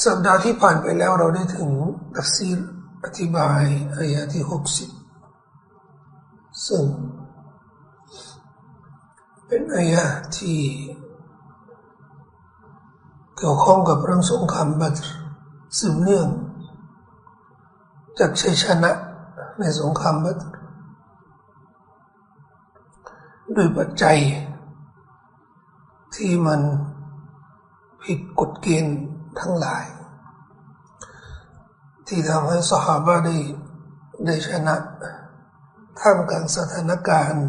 สัปดาห์ที่ผ่านไปแล้วเราได้ถึงตัฟซีรอธิบายอายะที่หกสิบซึ่ง เป็นอายะที่ เกี่ยวข้องกับเรื่องสงครามบัตรสืบเนื่อง จากชัยชนะในสงครามบัตรด้วยปัจจัย ที่มันผิดกฎเกณฑ์ทั้งหลาย ที่ทำให้สหายได้ได้ชนะท่ามกลางสถานการณ์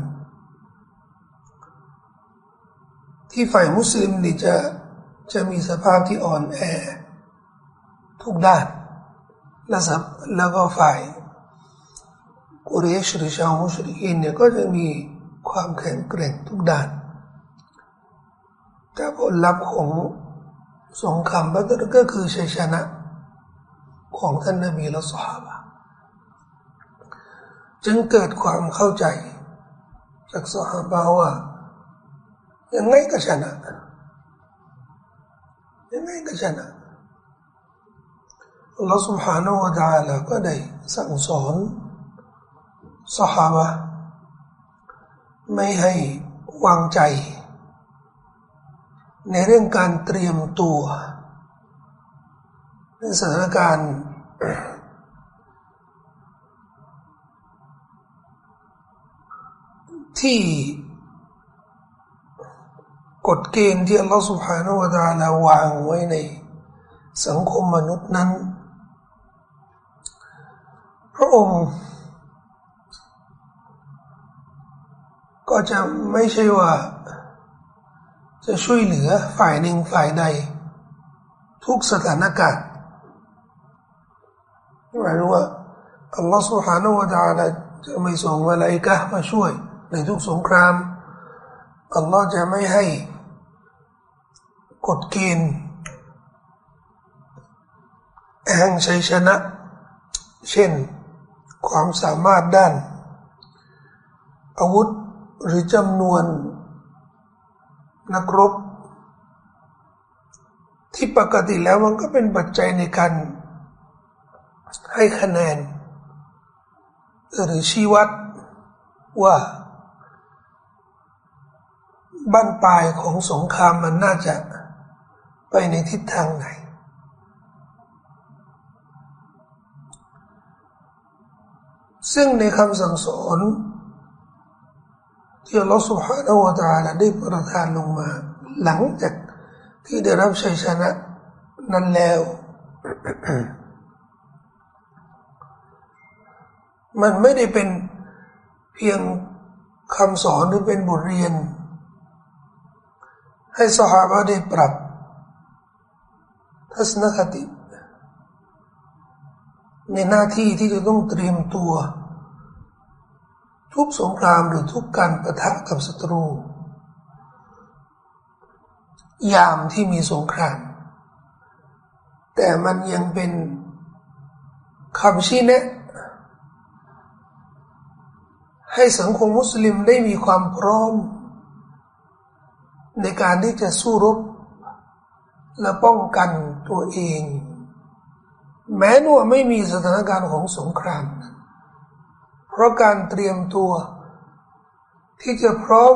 ที่ฝ่ายมุสลิมนี่จะจะมีสภาพที่อ่อนแอ ทุกด้านและสับแล้วก็ฝ่ายกุเรชหรือชาวมุสลิมเนี่ยก็จะมีความแข็งแกร่งทุกด้านแต่ผลลัพธ์ของสงครามบัตรก็คือชัยชนะ ของท่านนบีและสหายจึงเกิดความเข้าใจจากสหายว่ายังไงก็ชนะยังไงก็ชนะอัลลอฮฺ سبحانه และ تعالى ก็ได้สั่งสอนสหายไม่ให้วางใจในเรื่องการเตรียมตัว ในสถานการณ์ที่กฎเกณฑ์ที่อัลลอฮฺสุบฮานาวะตาลาวางไว้ในสังคมมนุษย์นั้น พระองค์ ก็จะไม่ใช่ว่า จะช่วยเหลือฝ่ายหนึ่งฝ่ายใด ทุกสถานการณ์ หมายรู้ว่าอัลลอฮฺสุฮาโนวะจาละจะไม่ส่งอะไรยกะมาช่วย ในทุกสงคราม อัลลอฮฺจะไม่ให้กดเกณฑ์แห่งชัยชนะ เช่นความสามารถด้าน อาวุธหรือจำนวน นักรบ ที่ปกติแล้วมันก็เป็นปัจจัยในการ ให้คะแนน หรือชี้วัดว่าบ้านปลายของสงครามมันน่าจะไปในทิศทางไหน ซึ่งในคำสั่งสอนที่อัลลอฮฺสุบฮานาอัลลได้ประทานลงมา หลังจากที่ได้รับชัยชนะนั้นแล้ว มันไม่ได้เป็นเพียงคำสอนหรือเป็นบทเรียน ให้สหายได้ปรับ ทัศนคติ ในหน้าที่ที่จะต้องเตรียมตัว ทุกสงครามหรือทุกการประทะกับศัตรู ยามที่มีสงคราม แต่มันยังเป็นคำชี้แนะ ให้สังคมมุสลิมได้มีความพร้อม ในการที่จะสู้รบ และป้องกันตัวเอง แม้ว่าไม่มีสถานการณ์ของสงคราม เพราะการเตรียมตัว ที่จะพร้อม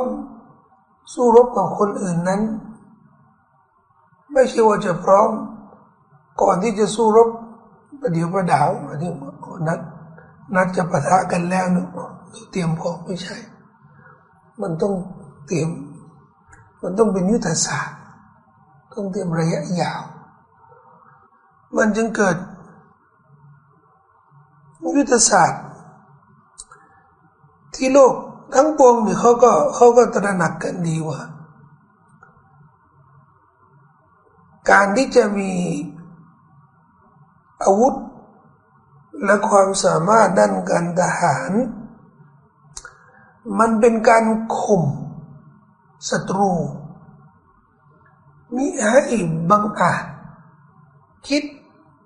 สู้รบกับคนอื่นนั้น ไม่ใช่ว่าจะพร้อม ก่อนที่จะสู้รบประเดี๋ยวประดาวที่นัดนัดจะปะทะกันแล้วเนอะ เตรียมพร้อมไม่ใช่ มันต้องเตรียม มันต้องเป็นยุทธศาสตร์ ต้องเตรียมระยะยาว มันจึงเกิด ยุทธศาสตร์ ที่โลกทั้งปวงเนี่ยเขาก็เขาก็ตระหนักกันดีว่า การที่จะมีอาวุธและความสามารถด้านการทหาร มันเป็นการข่มศัตรู มิให้บังอาจคิด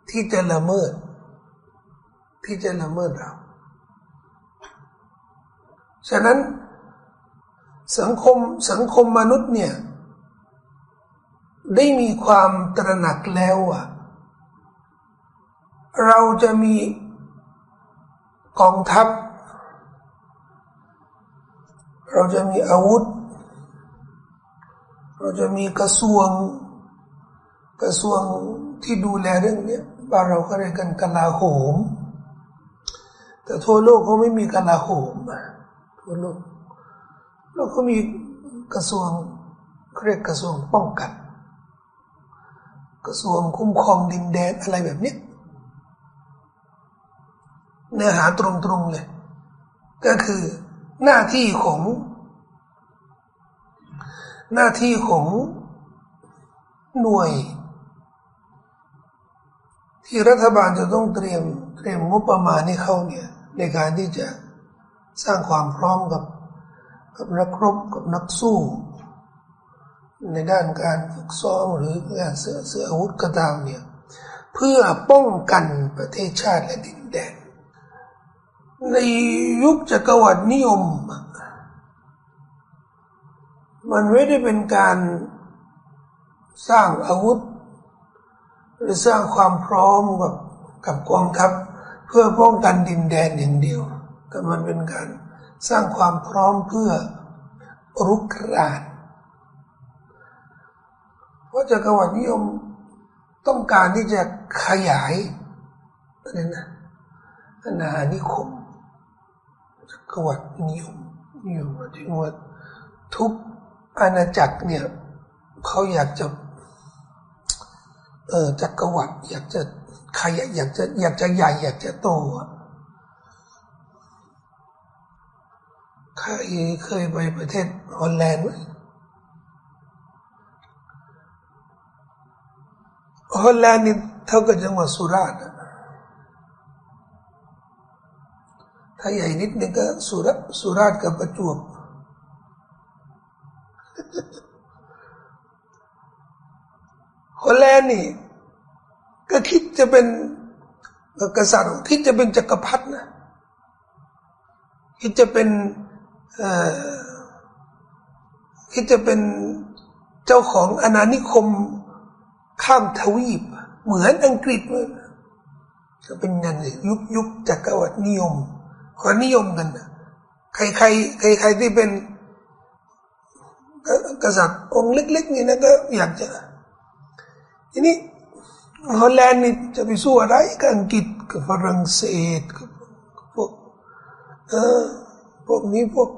ที่จะละเมิด ที่จะละเมิดเรา ฉะนั้นสังคมสังคมมนุษย์เนี่ย ได้มีความตระหนักแล้วว่าเราจะมีกองทัพ เราจะมีอาวุธ เราจะมีกระทรวง กระทรวงที่ดูแลเรื่องนี้บ้านเราก็เรียกกันกลาโหม แต่ทั่วโลกเขาไม่มีกลาโหมทั่วโลกแล้วก็มีกระทรวงเรียกกระทรวงป้องกัน กระทรวงคุ้มครองดินแดนอะไรแบบนี้เนื้อหาตรงๆเลย ก็คือ หน้าที่ของ หน้าที่ของหน่วย ที่รัฐบาลจะต้องเตรียมเตรียมงบประมาณให้เขาเนี่ย ในการที่จะสร้างความพร้อมกับกับนักรบกับนักสู้ ในด้านการฝึกซ้อมหรือการเสือเสืออาวุธกระตามเนี่ย เพื่อป้องกันประเทศชาติและดินแดน ในยุคจักรวรรดินิยม มันไม่ได้เป็นการสร้างอาวุธ หรือสร้างความพร้อมกับกับกองทัพเพื่อป้องกันดินแดนอย่างเดียว แต่มันเป็นการสร้างความพร้อมเพื่อรุกรานเพราะจักรวรรดินิยมต้องการที่จะขยายอะไรนะอาณานิคม กวรรดินิยมนิยมถึงว่าทุกอาณาจักรเนี่ยเขาอยากจะ เออจักรวรรดิอยากจะขยายอยากจะอยากจะใหญ่ อยากจะโตใครเคยไปประเทศฮอลแลนด์ไหมฮอลแลนด์นี่เท่ากับจังหวัดสุราษฎร์ ถ้าใหญ่นิดนึงก็สุรสุราษฎร์กับประจวบฮอลแลนด์นี่ ก็คิดจะเป็นกษัตริย์คิดจะเป็นจักรพรรดินะคิดจะเป็นคิดจะเป็นเจ้าของอาณานิคมข้ามทวีป เหมือนอังกฤษเลยจะเป็นยันยุคยุคจักรวรรดินิยม ขอนิยมกันนะใครใครใครใครที่เป็นกษัตริย์องค์เล็กๆนี่นะก็อยากจะทีนี้ฮอลแลนด์นี่จะไปสู้อะไรกับอังกฤษกับฝรั่งเศสกับพวกเออพวกนี้พวก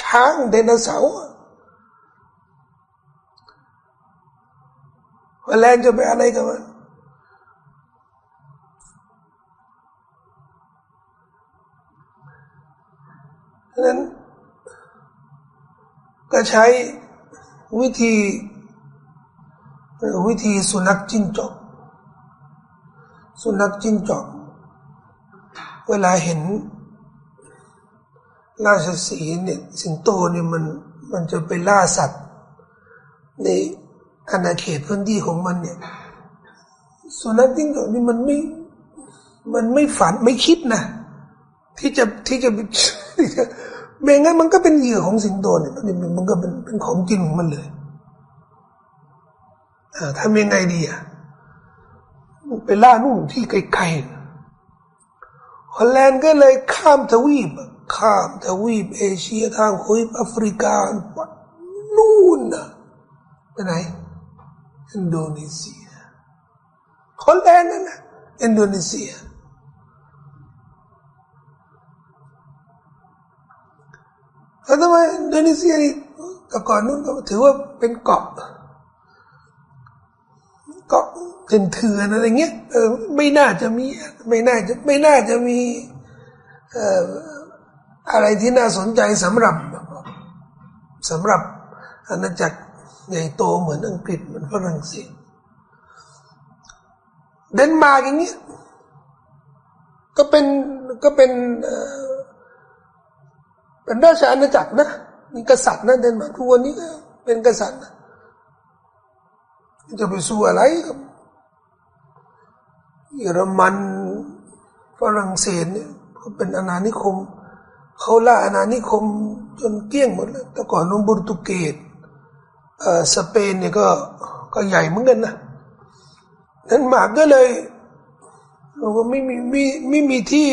ช้างไดโนเสาร์ฮอลแลนด์จะไปอะไรกันมัน นั้น ก็ใช้วิธีวิธีสุนัขจิ้งจอกสุนัขจิ้งจอกเวลาเห็นราชสีเนี่ยสิงโตเนี่ยมันมันจะไปล่าสัตว์ ในอาณาเขตพื้นที่ของมันเนี่ย สุนัขจิ้งจอกนี่มันไม่มันไม่ฝันไม่คิดนะที่จะที่จะ ไม่งั้นมันก็เป็นเหยื่อของสิงโตเนี่ยมันก็เป็นเป็นของกินของมันเลยอาทำยังไงดีอะไปล่านู่นที่ไกลๆฮอลแลนด์ก็เลยข้ามทวีปข้ามทวีปเอเชียทางคุยแอฟริกานู่นนะไปไหนอินโดนีเซียฮอลแลนด์นั่นนะอินโดนีเซีย แล้วทำไมอินโดนีเซียนี่แต่ก่อนนู้นก็ถือว่าเป็นเกาะก็เถื่อนเถื่อนอะไรเงี้ยเออไม่น่าจะมีไม่น่าจะไม่น่าจะมีเอ่ออะไรที่น่าสนใจสำหรับสำหรับอาณาจักรใหญ่โตเหมือนอังกฤษเหมือนฝรั่งเศสเดนมาร์กอย่างเงี้ยก็เป็นก็เป็นเป็นราชอาณาจักรนะมีกษัตริย์นะเดนมาร์กทุกวันนี้ก็เป็นกษัตริย์นะจะไปสู้อะไรกับเยอรมันฝรั่งเศสเนี่ยเขาเป็นอาณานิคมเขาล่าอาณานิคมจนเกลี้ยงหมดแล้วแต่ก่อนนบุรตุเกตเอ่อสเปนเนี่ยก็ก็ใหญ่เหมือนกันนะนั้นหมากก็เลยเราก็ไม่มีไม่ไม่มีที่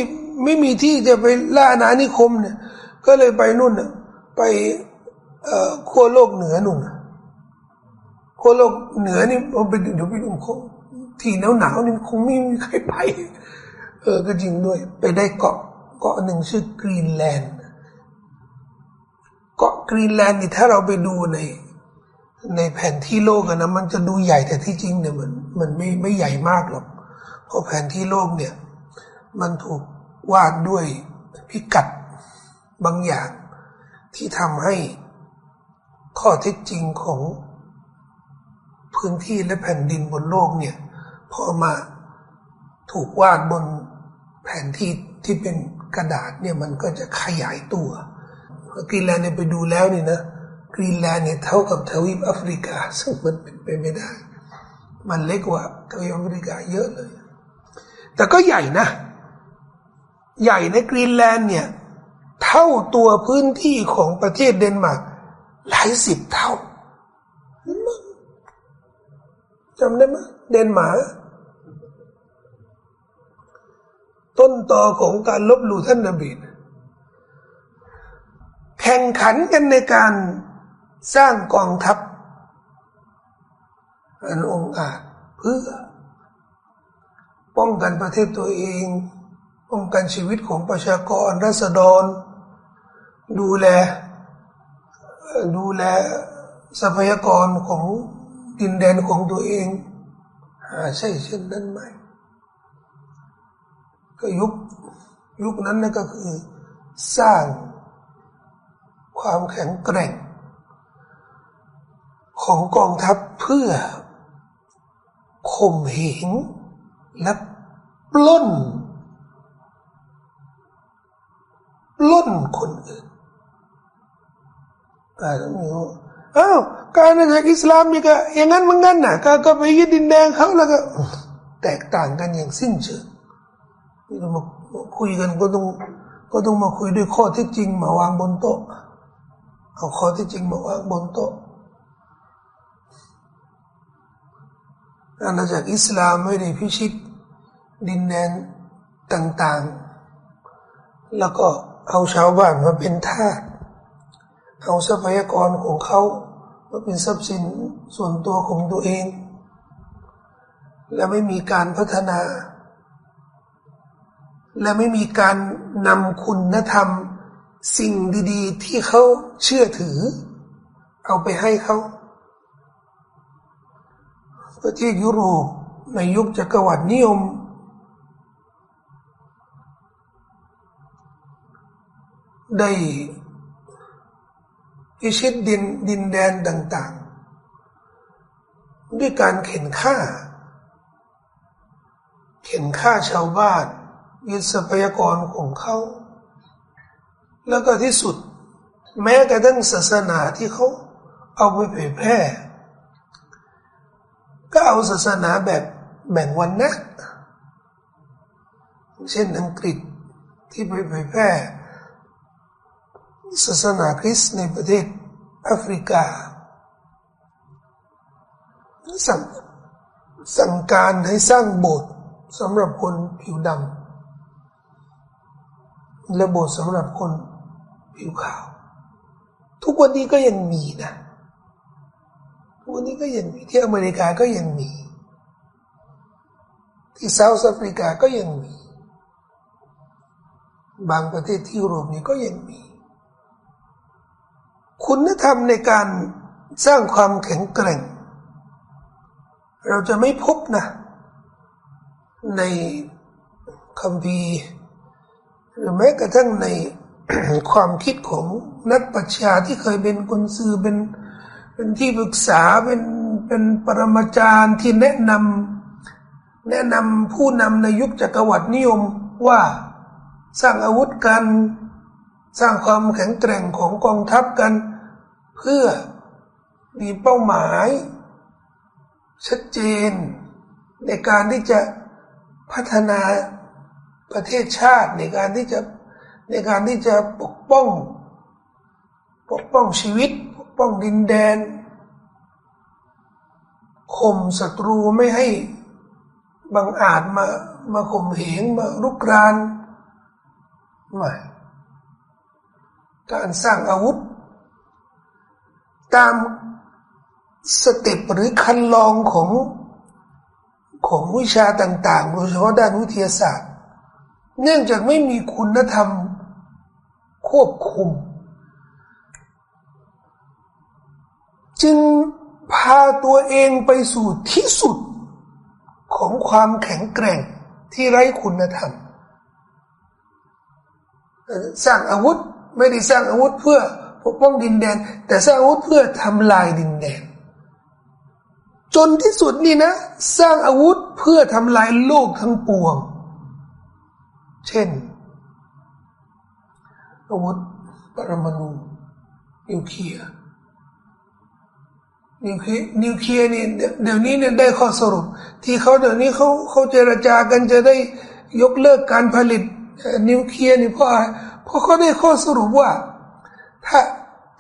ไม่มีที่จะไปล่าอาณานิคมเนี่ย ก็เลยไปนู่นน่ะไปเอ่อขั้วโลกเหนือนู่นขั้วโลกเหนือนี่เราไปเดี๋ยวไปดูคงที่หนาวหนาวนี่คงไม่มีใครไป เออก็จริงด้วย ไปได้เกาะเกาะหนึ่งชื่อกรีนแลนด์เกาะกรีนแลนด์นี่ถ้าเราไปดูใน ในแผนที่โลกนะมันจะดูใหญ่แต่ที่จริงเนี่ยมันมันไม่ไม่ใหญ่มากหรอก เพราะแผนที่โลกเนี่ย มันถูกวาดด้วยพิกัด บางอย่างที่ทำให้ข้อเท็จจริงของพื้นที่และแผ่นดินบนโลกเนี่ยพอมาถูกวาดบนแผนที่ที่เป็นกระดาษเนี่ยมันก็จะขยายตัวกรีนแลนด์เนี่ยไปดูแล้วนี่นะกรีนแลนด์เนี่ยเท่ากับทวีปแอฟริกา ซึ่งมันเป็นไปไม่ได้ มันเล็กกว่าทวีปแอฟริกาเยอะเลย แต่ก็ใหญ่นะ ใหญ่ในกรีนแลนด์เนี่ย เท่าตัวพื้นที่ของประเทศเดนมาร์กหลายสิบเท่าจำได้ไหมเดนมาร์กต้นต่อของการลบหลู่ท่านนบีแข่งขันกันในการสร้างกองทัพอันองอาจเพื่อ ป้องกันประเทศตัวเอง ป้องกันชีวิตของประชากรรัษฎร ดูแล ดูแลทรัพยากรของดินแดนของตัวเอง หาใช่เช่นนั้นไหมก็ยุคยุคนั้นนะก็คือสร้างความแข็งแกร่ง ของกองทัพเพื่อข่มเหงและปล้น ล้นคนอื่นแต่ต้องมีอ้าวการอาจากอิสลามนี่ก็อย่างนั้นเหมันงั้นนะก็ก็ไปยึดดินแดงเขาแล้วก็แตกต่างกันอย่างสิ้นเชิงนี่เรามาคุยกันก็ต้องก็ต้องมาคุยด้วยข้อที่จริงมาวางบนโต๊ะเอาข้อที่จริงมาวางบนโต๊ะอาณาจักรอิสลามไม่ได้พิชิตดินแดนต่าง ๆ แล้วก็ เอาชาวบ้านมาเป็นทาสเอาทรัพยากรของเขามาเป็นทรัพย์สินส่วนตัวของตัวเอง และไม่มีการพัฒนา และไม่มีการนำคุณธรรม สิ่งดีๆ ที่เขาเชื่อถือ เอาไปให้เขาประเทศยุโรปในยุคจักรวรรดินิยม ได้พิชิตดินดินแดนต่าง ๆ ด้วยการเข็นฆ่า เข็นฆ่าชาวบ้านยึดทรัพยากรของเขา แล้วก็ที่สุด แม้กระทั่งศาสนาที่เขาเอาไปเผยแพร่ ก็เอาศาสนาแบบแบ่งวันนะเช่นอังกฤษที่ไปเผยแพร่ ศาสนาคริสต์ในประเทศแอฟริกาสั่งสั่งการให้สร้างโบสถ์สำหรับคนผิวดำและโบสถ์สำหรับคนผิวขาว ทุกวันนี้ก็ยังมีนะ ทุกวันนี้ก็ยังมีที่อเมริกาก็ยังมี ที่เซาท์แอฟริกาก็ยังมี บางประเทศที่ยุโรปนี่ก็ยังมี คุณธรรมในการสร้างความแข็งแกร่ง เราจะไม่พบนะ ในคำพีหรือแม้กระทั่งในความคิดของนักปัชญาที่เคยเป็นคนซื้อเป็นเป็นที่ปรึกษาเป็นเป็นปรมาจารย์ที่แนะนำแนะนำผู้นำในยุคจักรวรรดินิยมว่าสร้างอาวุธกัน สร้างความแข็งแกร่งของกองทัพกัน เพื่อมีเป้าหมาย ชัดเจน ในการที่จะพัฒนาประเทศชาติในการที่จะในการที่จะปกป้อง ปกป้องชีวิต ปกป้องดินแดนข่มศัตรูไม่ให้บังอาจมามาข่มเหงมารุกรานไม่ การสร้างอาวุธ ตามสเต็ปหรือคันลองของของวิชาต่างๆ โดยเฉพาะด้านวิทยาศาสตร์ เนื่องจากไม่มีคุณธรรมควบคุม จึงพาตัวเองไปสู่ที่สุดของความแข็งแกร่งที่ไร้คุณธรรม สร้างอาวุธ ไม่ได้สร้างอาวุธเพื่อปกป้องดินแดน แต่สร้างอาวุธเพื่อทำลายดินแดน จนที่สุดนี่นะ สร้างอาวุธเพื่อทำลายโลกทั้งปวง เช่น อาวุธปรมาณูนิวเคลียร์นิวเคลียร์นิวเคลียร์นี่เดี๋ยวนี้เนี่ยได้ข้อสรุป ที่เขาเดี๋ยวนี้เขาเขาเจรจากันจะได้ยกเลิกการผลิตนิวเคลียร์นี่เพราะ เพราะเขาได้ข้อสรุปว่า ถ้า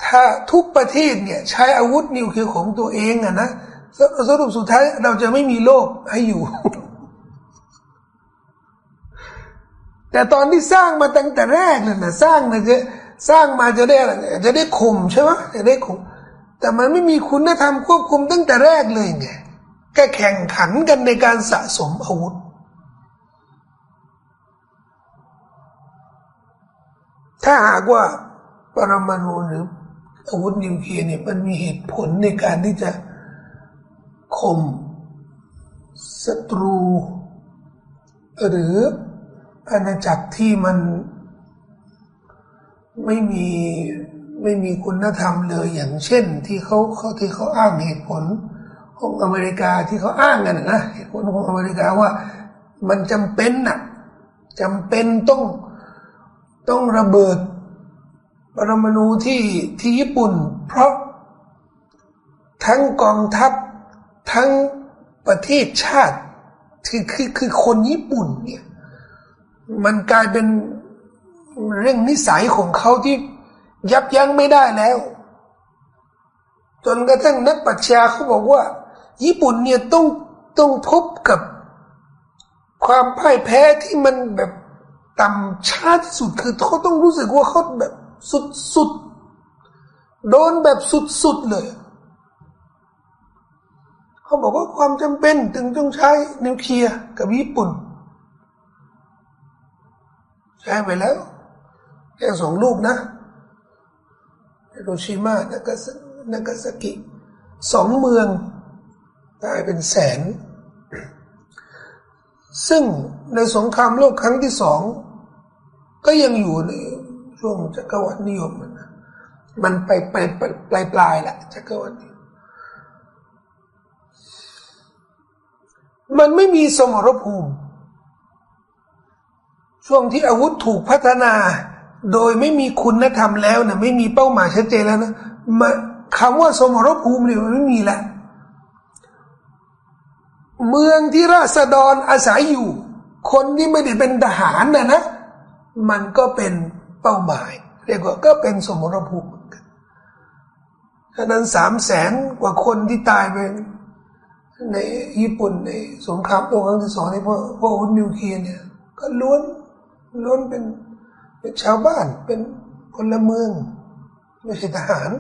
ถ้าทุกประเทศเนี่ยใช้อาวุธนิวเคลียร์ของตัวเองอะนะสรุปสุดท้ายเราจะไม่มีโลกให้อยู่ แต่ตอนที่สร้างมาตั้งแต่แรกนั่นนะสร้างนะจะสร้างมาจะได้อะไรจะได้ข่มใช่ไหมจะได้ข่มแต่มันไม่มีคุณธรรมควบคุมตั้งแต่แรกเลยไงแค่แข่งขันกันในการสะสมอาวุธ ถ้าหากว่าปรมาณูหรืออาวุธนิวเคลียร์เนี่ยมันมีเหตุผลในการที่จะข่มศัตรู หรืออาณาจักรที่มันไม่มีไม่มีคุณธรรมเลยอย่างเช่น ที่เขาเขาที่เขาอ้างเหตุผลของอเมริกาที่เขาอ้างกันนะเหตุผลของอเมริกาว่ามันจำเป็นน่ะจำเป็นต้อง ต้องระเบิดปรมาณูที่ที่ญี่ปุ่น เพราะทั้งกองทัพทั้งประเทศชาติคือคือคือคนญี่ปุ่นเนี่ย มันกลายเป็นเรื่องนิสัยของเขาที่ยับยั้งไม่ได้แล้ว จนกระทั่งนักปรัชญาเขาบอกว่า ญี่ปุ่นเนี่ยต้องต้องพบกับความพ่ายแพ้ที่มันแบบ ต่ำช้าที่สุดคือเขาต้องรู้สึกว่าเขาแบบสุดสุดโดนแบบสุดสุดเลย เขาบอกว่าความจำเป็นถึงต้องใช้นิวเคลียร์กับญี่ปุ่น ใช้ไปแล้วแค่สองลูกนะฮิโรชิมานากาซนากาซากิสองเมืองตายเป็นแสน ซึ่งในสงครามโลกครั้งที่สอง ก็ยังอยู่ในช่วงจักรวรรดินิยมมันมันไปไปปลายปลายแหละจักรวรรดิมันไม่มีสมรภูมิ ช่วงที่อาวุธถูกพัฒนา โดยไม่มีคุณธรรมแล้วนะไม่มีเป้าหมายชัดเจนแล้วนะมาคำว่าสมรภูมิเนี่ยมันไม่มีแล้วเมืองที่ราษฎรอาศัยอยู่ คนที่ไม่ได้เป็นทหารนะนะ มันก็เป็นเป้าหมาย เรียกว่าก็เป็นสมรภูมิฉะนั้นสามแสนกว่าคนที่ตายไปในญี่ปุ่นในสงครามโลกครั้งที่สองในพวกพวกนิวเคลียร์เนี่ย ก็ล้วนล้วนเป็นเป็นชาวบ้านเป็นพลเมืองไม่ใช่ทหาร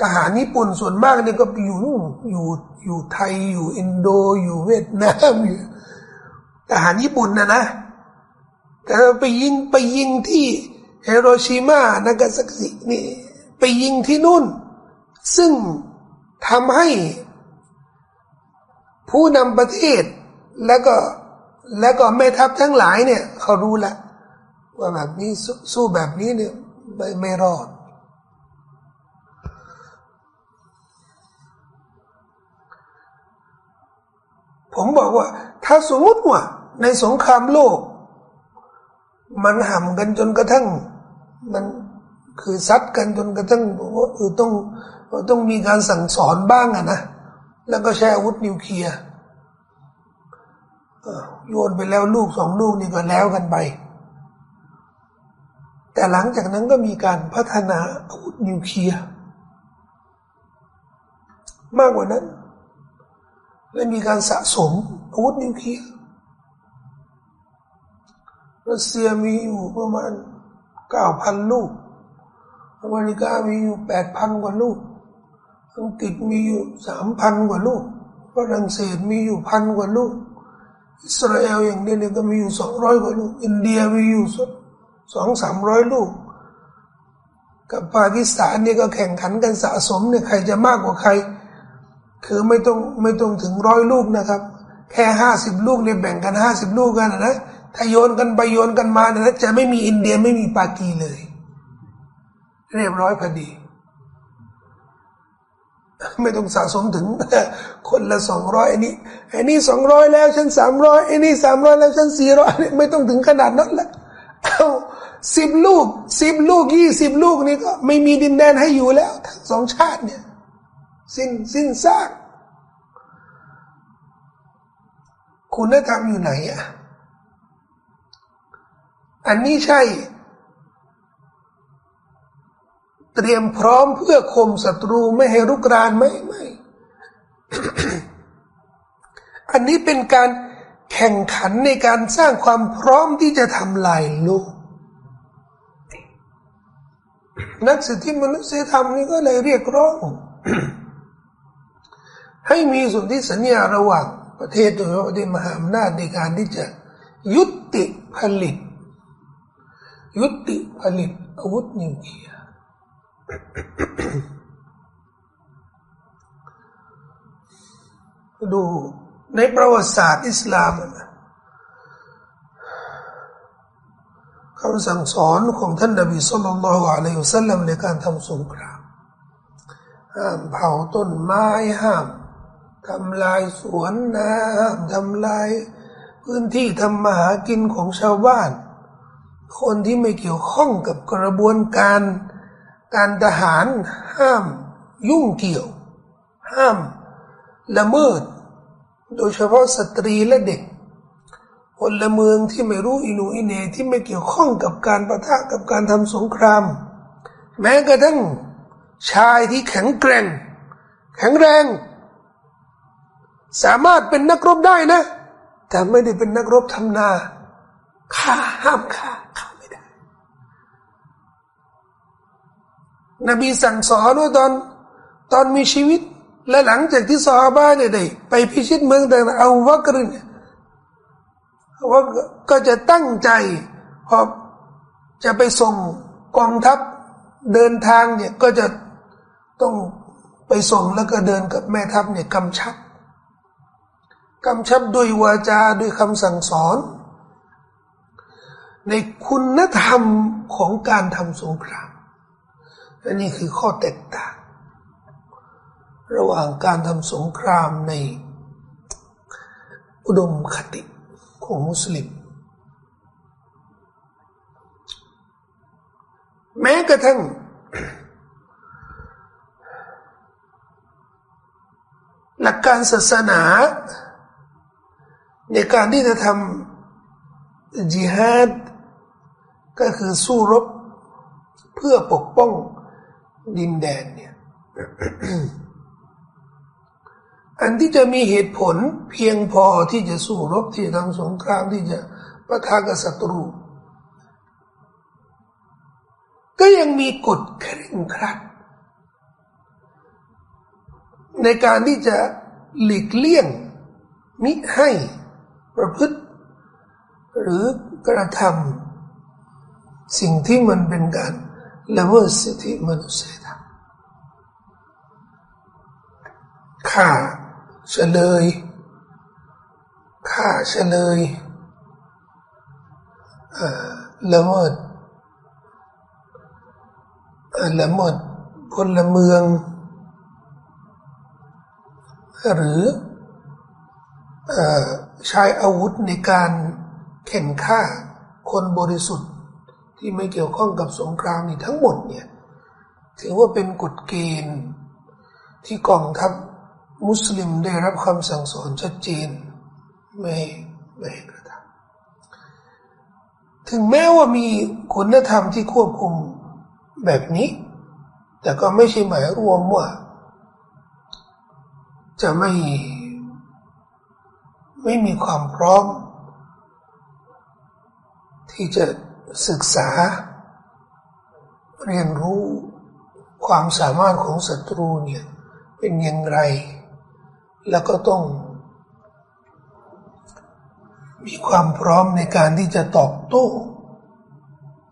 ทหารญี่ปุ่นส่วนมากเนี่ยก็อยู่นู่นอยู่อยู่ไทยอยู่อินโดอยู่เวียดนามอยู่ ทหารญี่ปุ่นนะนะแต่ไปยิงไปยิงที่เฮโรชิมานากาซากินี่ไปยิงที่นู่น ซึ่งทำให้ผู้นำประเทศแล้วก็แล้วก็แม่ทัพทั้งหลายเนี่ยเขารู้ละว่าแบบนี้สู้แบบนี้เนี่ยไม่ไม่รอด ผมบอกว่า ถ้าสมมติว่า ในสงครามโลก มันห่ำกันจนกระทั่ง มันคือซัดกันจนกระทั่งว่าเออต้องต้องมีการสั่งสอนบ้างอะนะ แล้วก็ใช้อาวุธนิวเคลียร์โยนไปแล้วลูกสองลูกนี่ก็แล้วกันไป แต่หลังจากนั้นก็มีการพัฒนาอาวุธนิวเคลียร์มากกว่านั้นและมีการสะสมอาวุธนิวเคลียร์ รัสเซียมีอยู่ประมาณเก้าพันลูก อเมริกามีอยู่แปดพันกว่าลูก อังกฤษมีอยู่สามพันกว่าลูก ฝรั่งเศสมีอยู่พันกว่าลูก อิสราเอลอย่างเดียวเนี่ยก็มีอยู่สองร้อยกว่าลูก อินเดียมีอยู่สองสามร้อยลูก กับปากีสถานนี่ก็แข่งขันกันสะสมเนี่ยใครจะมากกว่าใคร คือไม่ต้องไม่ต้องถึงร้อยลูกนะครับ แค่ห้าสิบลูกเนี่ยแบ่งกันห้าสิบลูกกันนะ ถ้าโยนกันไปโยนกันมาเนี่ยจะไม่มีอินเดียไม่มีปากีเลย เรียบร้อยพอดี ไม่ต้องสะสมถึง คนละสองร้อยอันนี้อันนี้สองร้อยแล้วฉันสามร้อยอันนี้สามร้อยแล้วฉันสี่ร้อยไม่ต้องถึงขนาดนั้นละเอาสิบลูกสิบลูกยี่สิบลูกนี่ก็ไม่มีดินแดนให้อยู่แล้วทั้งสองชาติเนี่ย สิ้นสิ้นซากคุณธรรมอยู่ไหนอะ อันนี้ใช่ เตรียมพร้อมเพื่อข่มศัตรูไม่ให้รุกรานไหมไม่ อันนี้เป็นการแข่งขันในการสร้างความพร้อมที่จะทำลายโลก นักสิทธิมนุษยธรรมนี่ก็เลยเรียกร้อง ให้มีสนธิสัญญาระหว่างประเทศโดยเฉพาะประเทศมหาอำนาจในการที่จะยุติผลิต ยุติผลิตอาวุธนิวเคลียร์ดูในประวัติศาสตร์อิสลามนะคำสั่งสอนของท่านนบีสุลต่านละฮ์อะลัยฮุสัลลัมในการทำสงครามห้ามเผาต้นไม้ห้ามทำลายสวนน้ำทำลายพื้นที่ทำมาหากินของชาวบ้าน คนที่ไม่เกี่ยวข้องกับกระบวนการการทหารห้ามยุ่งเกี่ยว ห้ามละเมิด โดยเฉพาะสตรีและเด็กพลเมืองที่ไม่รู้อินูอินเนที่ไม่เกี่ยวข้องกับการประทะกับการทำสงคราม แม้กระทั่งชายที่แข็งแกร่ง แข็งแรง สามารถเป็นนักรบได้นะ แต่ไม่ได้เป็นนักรบทำนาฆ่าห้ามฆ่า นบีสั่งสอนว่าตอนตอนมีชีวิต และหลังจากที่ซอฮาบะเนี่ยได้ไปพิชิตเมืองต่างๆเอาวักรเนี่ยว่าก็จะตั้งใจพอจะไปส่งกองทัพเดินทางเนี่ยก็จะต้องไปส่งแล้วก็เดินกับแม่ทัพเนี่ยกำชับกำชับด้วยวาจาด้วยคำสั่งสอน ในคุณธรรมของการทำสงคราม อันนี้คือข้อแตกต่าง ระหว่างการทำสงครามใน อุดมคติของมุสลิม แม้กระทั่งหลักการศาสนา ในการที่จะทำจิฮาดก็คือสู้รบเพื่อปกป้อง ดินแดนเนี่ยอันที่จะมีเหตุผลเพียงพอที่จะสู้รบที่จะทำสงครามที่จะประทะกับศัตรู ก็ยังมีกฎเคร่งครัด ในการที่จะหลีกเลี่ยง มิให้ประพฤติ หรือกระทำสิ่งที่มันเป็นการ ละเมิดสิทธิมนุษยธรรมฆ่าเฉลยฆ่าเฉลยละเมิดละเมิดพลเมือง หรือใช้อาวุธในการเข็นฆ่าคนบริสุทธิ์ ที่ไม่เกี่ยวข้องกับสงครามนี่ทั้งหมดเนี่ยถือว่าเป็นกฎเกณฑ์ ที่กองทัพมุสลิมได้รับคำสั่งสอนชัดเจนไม่ไม่กระทำถึงแม้ว่ามีคุณธรรมที่ควบคุมแบบนี้ แต่ก็ไม่ใช่หมายรวมว่า จะไม่ไม่มีความพร้อม ที่จะ ศึกษา เรียนรู้ความสามารถของศัตรูเนี่ยเป็นอย่างไร แล้วก็ต้อง มีความพร้อมในการที่จะตอบโต้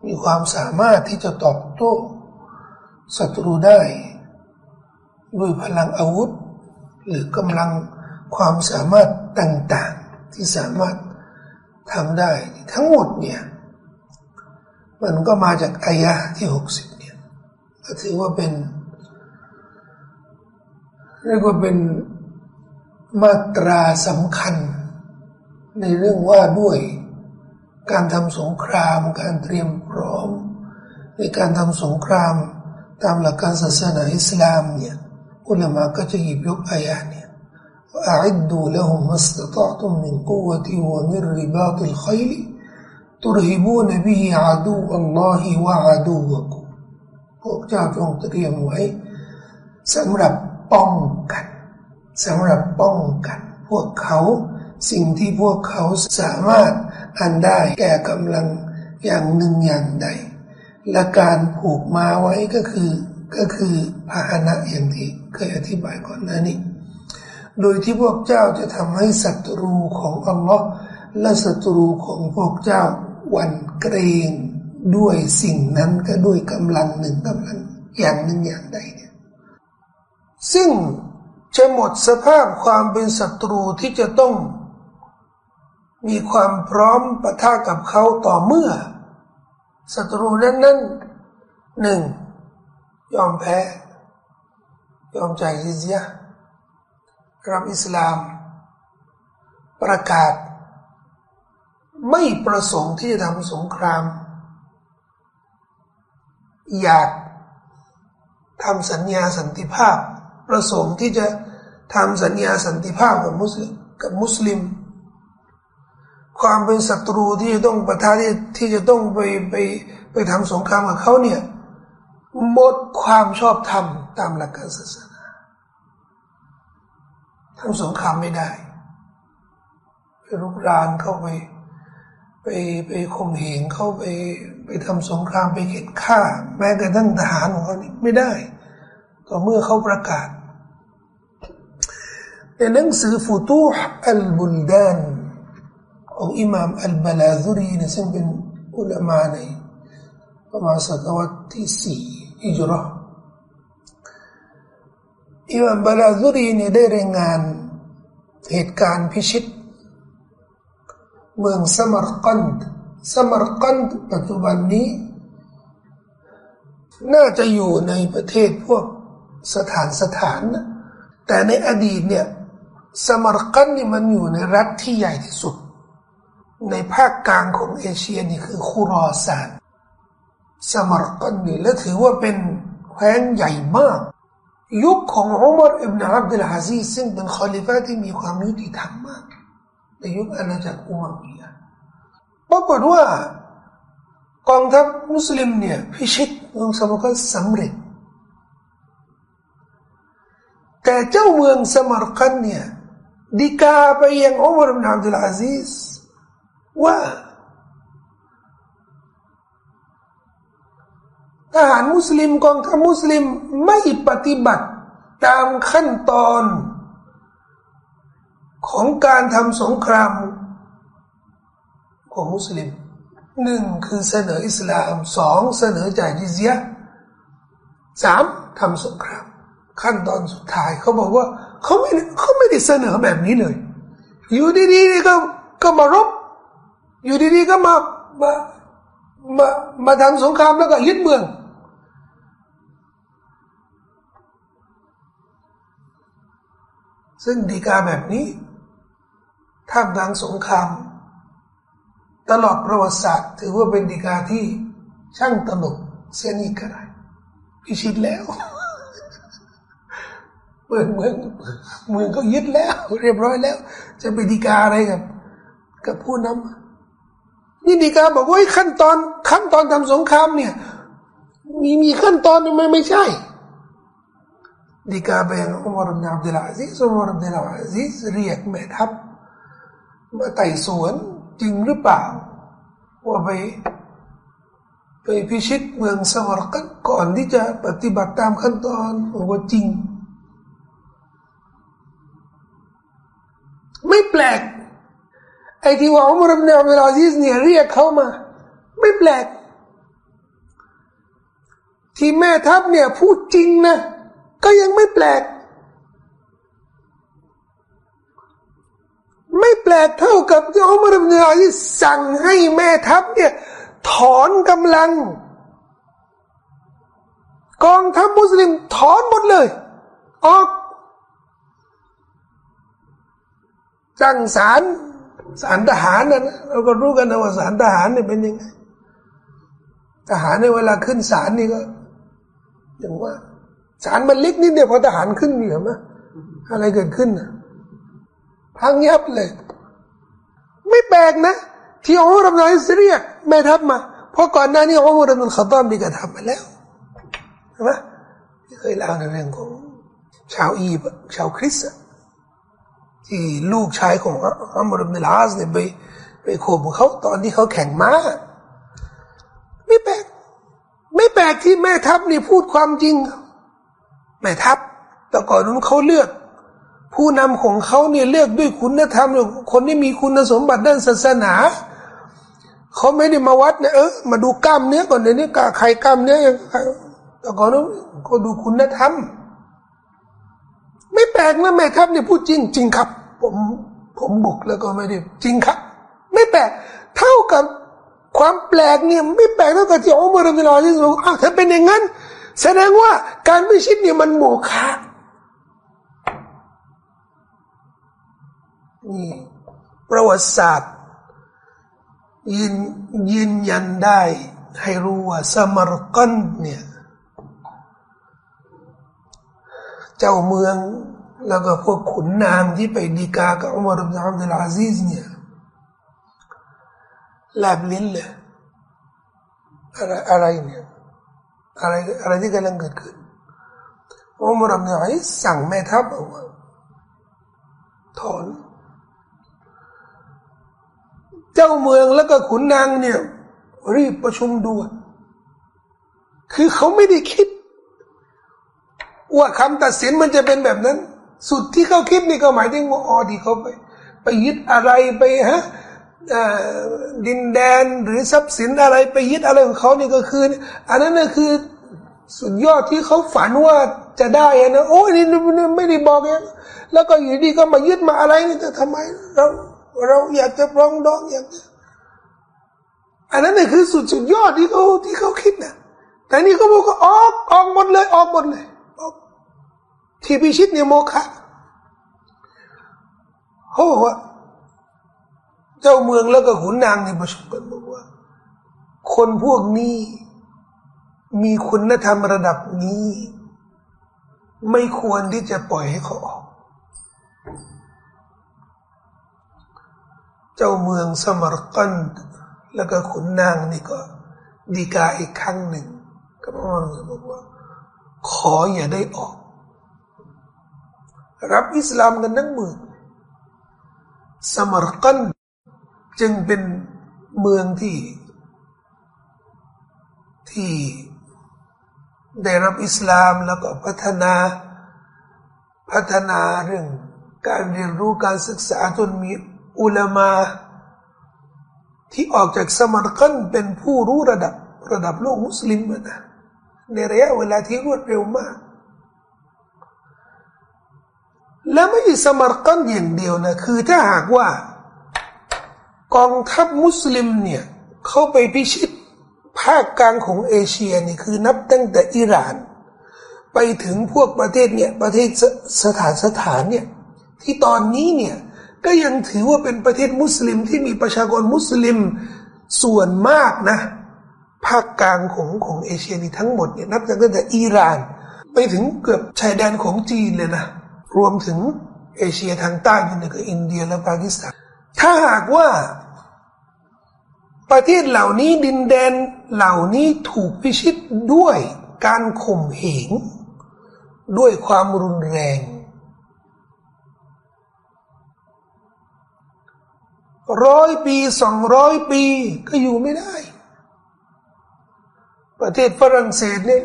มีความสามารถที่จะตอบโต้ศัตรูได้ ด้วยพลังอาวุธ หรือกำลังความสามารถต่างๆ ที่สามารถทำได้ ทั้งหมดเนี่ย มันก็มาจากอายะที่หกสิบเนี่ยถือว่าเป็นเรียกว่าเป็นมาตราสำคัญ ในเรื่องว่าด้วยการทำสงคราม การเตรียมพร้อม ในการทำสงครามตามหลักการศาสนาอิสลามเนี่ยอุลามาก็จะหยิบยกอายะเนี่ยอัดดูละหุมัสตะตุมินกุวติวะมิริบาติลขัย ترهبون به عدو الله وعدوكم พวกเจ้าจงเตรียมไว้สำหรับป้องกันสำหรับป้องกัน พวกเขาสิ่งที่พวกเขาสามารถอันได้แก่กำลังอย่างหนึ่งอย่างใด และการผูกมาไว้ก็คือก็คือพาหนะอย่างที่เคยอธิบายก่อนหน้านี้ โดยที่พวกเจ้าจะทำให้ศัตรูของอัลลอฮ์และศัตรูของพวกเจ้า วันเกรงด้วยสิ่งนั้นก็ด้วยกำลังหนึ่งกำลังอย่างหนึ่งอย่างใดเนี่ยซึ่งจะหมดสภาพความเป็นศัตรูที่จะต้อง มีความพร้อมปะทะกับเขาต่อเมื่อศัตรูนั้นนั้นหนึ่งยอมแพ้ ยอมใจยิเซียรับอิสลาม ประกาศ ไม่ประสงค์ที่จะทำสงคราม อยากทำสัญญาสันติภาพ ประสงค์ที่จะทำสัญญาสันติภาพกับมุสลิมกับมุสลิม ความเป็นศัตรูที่จะต้องประทาที่ที่จะต้องไปไปไปทำสงครามกับเขาเนี่ยหมดความชอบธรรมตามหลักการศาสนาทำสงครามไม่ได้ไปรุกรานเข้าไป ไปไปข่มเหงเข้าไปไปทำสงครามไปเข็ดฆ่า แม้กระทั่งทหารของเขานี่ไม่ได้ ต่อเมื่อเขาประกาศในหนังสือฟุตูฮ์อัลบุลดานของอิหม่ามอัลบาลาซุรีนะซึ่งเป็นอุลามาในประมาณศตวรรษที่สี่อิจรออิหม่ามบาลาซุรีเนี่ยได้รายงานเหตุการณ์พิชิต เมืองสมรกันดสมรกันดปัจจุบันนี้ น่าจะอยู่ในประเทศพวกสถานสถานนะแต่ในอดีตเนี่ยสมรกันนี่มันอยู่ในรัฐที่ใหญ่ที่สุด ในภาคกลางของเอเชียนี่คือคุรอซานสมรกันนี่และถือว่าเป็นแคว้นใหญ่มาก ยุคของอุมารอิบนาอับดุลอาซีซึ่งเป็นคอลิฟะที่มีความยุติธรรมมาก ในยุคอาณาจักรอุมัมียะปรากฏว่ากองทัพมุสลิมเนี่ยพิชิตเมืองสมรกันสำเร็จ แต่เจ้าเมืองสมรกันเนี่ยดีกาไปยังอุมารอิบนาอับดุลอาซีสว่าทหารมุสลิมกองทัพมุสลิมไม่ปฏิบัติตามขั้นตอน ของการทำสงครามของมุสลิมหนึ่งคือเสนออิสลามสองเสนอจ่ายจิเซียสามทำสงคราม ขั้นตอนสุดท้ายเขาบอกว่าเขาไม่เขาไม่ได้เสนอแบบนี้เลย อยู่ดีๆก็ก็มารบ อยู่ดีๆก็มามามามาทำสงครามแล้วก็ยึดเมือง ซึ่งดีกาแบบนี้ ท่ามกลางสงคราม ตลอดประวัติศาสตร์ถือว่าเป็นดีกาที่ช่างตลกเสียนี่ก็ได้พิชิตแล้วเมืองเมืองเมืองก็ยึดแล้ว เรียบร้อยแล้ว จะไปดีกาอะไรกับ กับผู้นำนี่ดีกาบอกว่าขั้นตอน ขั้นตอนทำสงครามเนี่ย มีมีขั้นตอนไม่ไม่ใช่ ดีกาไปยังอุมารบินอับดุลอาซิสอุมารบินอับดุลอาซิสเรียกแม่ทัพ มาไต่สวนจริงหรือเปล่า ว่าไปไปพิชิตเมืองสวรรค์ก่อนที่จะปฏิบัติตามขั้นตอนว่าจริง ไม่แปลก ไอ้ที่ว่าอุมรบนอับดุลอาซิสเนี่ยเรียกเขามา ไม่แปลก ที่แม่ทัพเนี่ยพูดจริงนะ ก็ยังไม่แปลก ไม่แปลกเท่ากับที่อุมารบินอาลีสั่งให้แม่ทัพเนี่ยถอนกำลัง กองทัพมุสลิมถอนหมดเลย ออกจังสารสารทหารนะเราก็รู้กันนะว่าสารทหารเนี่ยเป็นยังไงทหารในเวลาขึ้นศาลนี่ก็อย่างว่าศาลมันเล็กนิดเดียวพอทหารขึ้นเหนือมะอะไรเกิดขึ้นนะ พังยับเลย ไม่แปลกนะ ที่อุมารบินอิสเรียกแม่ทัพมา เพราะก่อนหน้านี้อุมารบินขัตตามมีการทำมาแล้วใช่ไหมเคยเล่าในเรื่องของชาวอีบชาวคริสต์ที่ลูกชายของอุมารบินลาสเนี่ยไปไปข่มเขาตอนที่เขาแข่งม้า ไม่แปลก ไม่แปลกที่แม่ทัพนี่พูดความจริง แม่ทัพแต่ก่อนนั้นเขาเลือก ผู้นำของเขาเนี่ยเลือกด้วยคุณธรรมคนที่มีคุณสมบัติด้านศาสนาเขาไม่ได้มาวัดนี่ยเออมาดูกล้ามเนื้อก่อนเดี๋ยวนี้กาใครกล้ามเนื้อแต่ก่อนนั้นก็ดูคุณธรรม ไม่แปลกนะแม่ทัพเนี่ยพูดจริงจริงครับ ผมผมบุกแล้วก็ไม่ได้จริงครับ ไม่แปลกเท่ากับความแปลกเนี่ยไม่แปลกเท่ากับที่อุมารบินอาลีบอกอ้าวถ้าเป็นอย่างนั้น แสดงว่าการพิชิตเนี่ยมันโมฆะ นี่ ประวัติศาสตร์ ยืนยืนยันได้ให้รู้ว่าสมรกันเนี่ย เจ้าเมืองแล้วก็พวกขุนนางที่ไปดีกากับอุมารบินอับดุลอาซิซเนี่ยแลบลิ้นเลยอะไรอะไรเนี่ยอะไรอะไรที่กำลังเกิดขึ้นอุมารบินอิสสั่งแม่ทัพเอาว่าถอน จ้าเมืองแล้วก็ขุนนางเนี่ย รีบประชุมด่วนคือเขาไม่ได้คิด ว่าคำตัดสินมันจะเป็นแบบนั้น สุดที่เขาคิดนี่ก็หมายถึงว่าอ๋อที่เขาไป ไปยึดอะไรไปฮะดินแดนหรือทรัพย์สินอะไรไปยึดอะไรของเขานี่ก็คือ อันนั้นน่ะคือ สุดยอดที่เขาฝันว่าจะได้นะโอ้ยนี่ไม่ได้บอกเองแล้วก็อยู่ดีก็มายึดมาอะไรนี่แต่ทำไมเรา เราอยากจะปรองดองอยางนี้อันนั้นนี่คือสุดสุดยอดที่เขาที่เขาคิดนะแต่นี่เขาบอกว่าออกออกหมดเลยออกหมดเลยที่พิชิตเนี่ยโมฆะโอ้โหเจ้าเมืองแล้วก็ขุนนางในประชุมกันบอกว่า คนพวกนี้ มีคุณธรรมระดับนี้ ไม่ควรที่จะปล่อยให้เขาออก เจ้าเมืองสมรกันแล้วก็ขุนนางนี่ก็ดีกาอีกครั้งหนึ่งก็บอกว่า ขออย่าได้ออก รับอิสลามกันทั้งเมืองสมรกันจึงเป็นเมืองที่ ที่ได้รับอิสลามแล้วก็พัฒนาพัฒนาเรื่องการเรียนรู้การศึกษาจนมี อุลามาที่ออกจากสมรกันเป็นผู้รู้ระดับระดับโลกมุสลิมนะในระยะเวลาที่รวดเร็วมาก และไม่ใช่สมรกันอย่างเดียวนะ คือถ้าหากว่า กองทัพมุสลิมเนี่ยเขาไปพิชิตภาคกลางของเอเชียนี่คือนับตั้งแต่อิหร่าน ไปถึงพวกประเทศเนี่ยประเทศสถานสถานเนี่ยที่ตอนนี้เนี่ย ก็ยังถือว่าเป็นประเทศมุสลิมที่มีประชากรมุสลิมส่วนมากนะ ภาคกลางของของเอเชียนี่ทั้งหมดเนี่ยนับตั้งแต่อิหร่าน ไปถึงเกือบชายแดนของจีนเลยนะ รวมถึงเอเชียทางใต้นี่ก็อินเดียและปากีสถาน ถ้าหากว่า ประเทศเหล่านี้ดินแดนเหล่านี้ถูกพิชิตด้วยการข่มเหงด้วยความรุนแรง ร้อยปีสองร้อยปีก็อยู่ไม่ได้ ประเทศฝรั่งเศสเนี่ย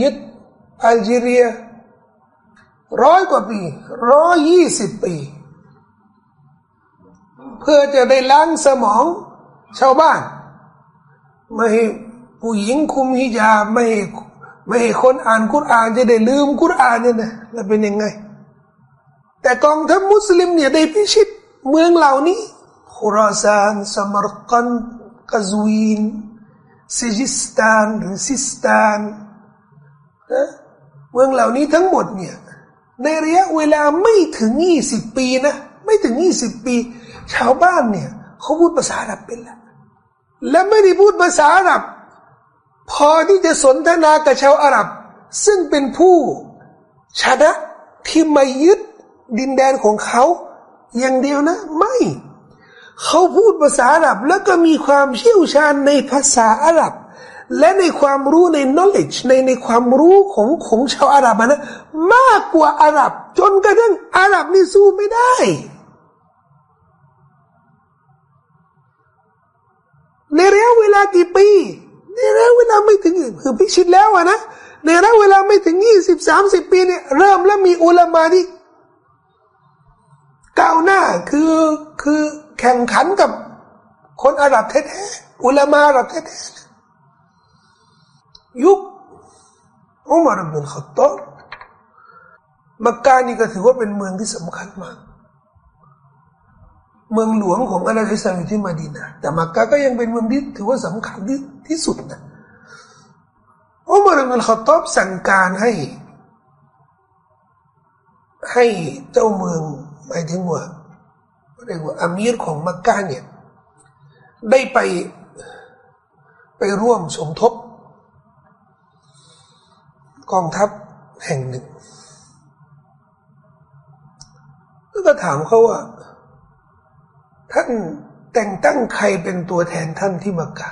ยึดอัลจีเรียร้อยกว่าปีร้อยยี่สิบปี เพื่อจะได้ล้างสมองชาวบ้าน ไม่ให้ผู้หญิงคุมฮิญาบไม่ให้ไม่ให้คนอ่านกุรอานจะได้ลืมกุรอานเนี่ยนะแล้วเป็นยังไง แต่กองทัพมุสลิมเนี่ยได้พิชิตเมืองเหล่านี้ คุราซานสะมัรกันด์กาซวีนซิจิสตานหรือซิสตานเมืองเหล่านี้ทั้งหมดเนี่ยในระยะเวลาไม่ถึงยี่สิบปีนะไม่ถึงยี่สิบปี ชาวบ้านเนี่ยเขาพูดภาษาอาหรับเป็นแล้วและไม่ได้พูดภาษาอาหรับ พอที่จะสนทนากับชาวอาหรับ ซึ่งเป็นผู้ชนะที่มายึดดินแดนของเขา อย่างเดียวนะ ไม่ เขาพูดภาษาอาหรับ แล้วก็มีความเชี่ยวชาญในภาษาอาหรับ และในความรู้ใน knowledge ในในความรู้ของของชาวอาหรับนะมากกว่าอาหรับ จนกระทั่งอาหรับนี่สู้ไม่ได้ ในระยะเวลากี่ปีในระยะเวลาไม่ถึงคือพิชิตแล้วอะนะในระยะเวลาไม่ถึงยี่สิบสามสิบปีเนี่ยเริ่มแล้วมีอุลามาที่ ก้าวหน้าคือคือแข่งขันกับคนอาหรับแท้ๆอุลามาอาหรับแท้ๆยุคอุมารบินขัตตอมักกะนี่ก็ถือว่าเป็นเมืองที่สำคัญมาก เมืองหลวงของอาลอิสลามอยู่ที่มาดีนาแต่มักกะก็ยังเป็นเมืองที่ถือว่าสำคัญที่ที่สุดนะอุมารบินขัตตอบสั่งการให้ ให้เจ้าเมือง หมายถึงว่าเรียกว่าอามีรของมักกะเนี่ยได้ไปไปร่วมสมทบ กองทัพแห่งหนึ่ง แล้วก็ถามเขาว่า ท่านแต่งตั้งใครเป็นตัวแทนท่านที่มักกะ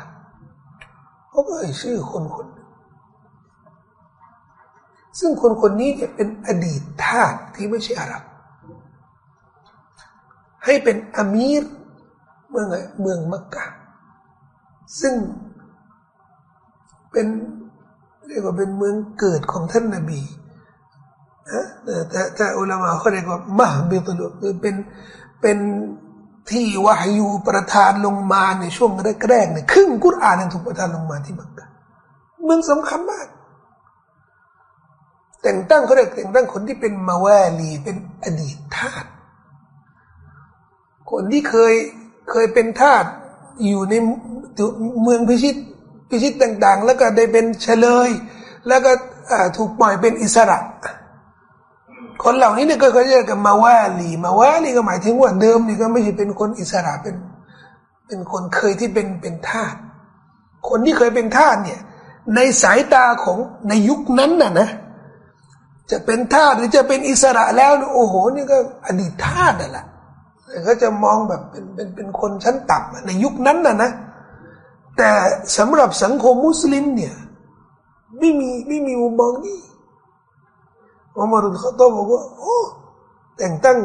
เขาก็เอ่ยชื่อคนคนซึ่งคนคนนี้เนี่ยเป็นอดีตทาสที่ไม่ใช่อาหรับ ให้เป็นอามีรเมืองเมืองมักกะ ซึ่งเป็นเรียกว่าเป็นเมืองเกิดของท่านนบีนะแต่แต่อุลามะเขาเรียกว่ามหบิตลุคือเป็นเป็นที่วายูประทานลงมาในช่วงแรกๆเนี่ยครึ่งกุรอานถูกประทานลงมาที่มักกะเมืองสำคัญมาก แต่งตั้งเขาเรียกแต่งตั้งคนที่เป็นมาวาลีเป็นอดีตทาส คนที่เคยเคยเป็นทาสอยู่ในเมืองพิชิตพิชิตต่าง ๆ แล้วก็ได้เป็นเฉลย แล้วก็ถูกปล่อยเป็นอิสระ คนเหล่านี้เนี่ยก็เรียกกันมาว่าลีมาว่าลีก็หมายถึงว่าเดิมนี่ก็ไม่ใช่เป็นคนอิสระเป็นเป็นคนเคยที่เป็นเป็นทาสคนที่เคยเป็นทาสเนี่ย ในสายตาของในยุคนั้นน่ะนะ จะเป็นทาสหรือจะเป็นอิสระแล้ว โอ้โห นี่ก็อดีตทาสน่ะแหละ เขาจะมองแบบเป็นเป็นเป็นคนชั้นต่ำในยุคนั้นนะนะ แต่สำหรับสังคมมุสลิมเนี่ย ไม่มีไม่มีมุมมองนี้อุมารุลขาตอบอกว่าโอ้แต่งตั้ง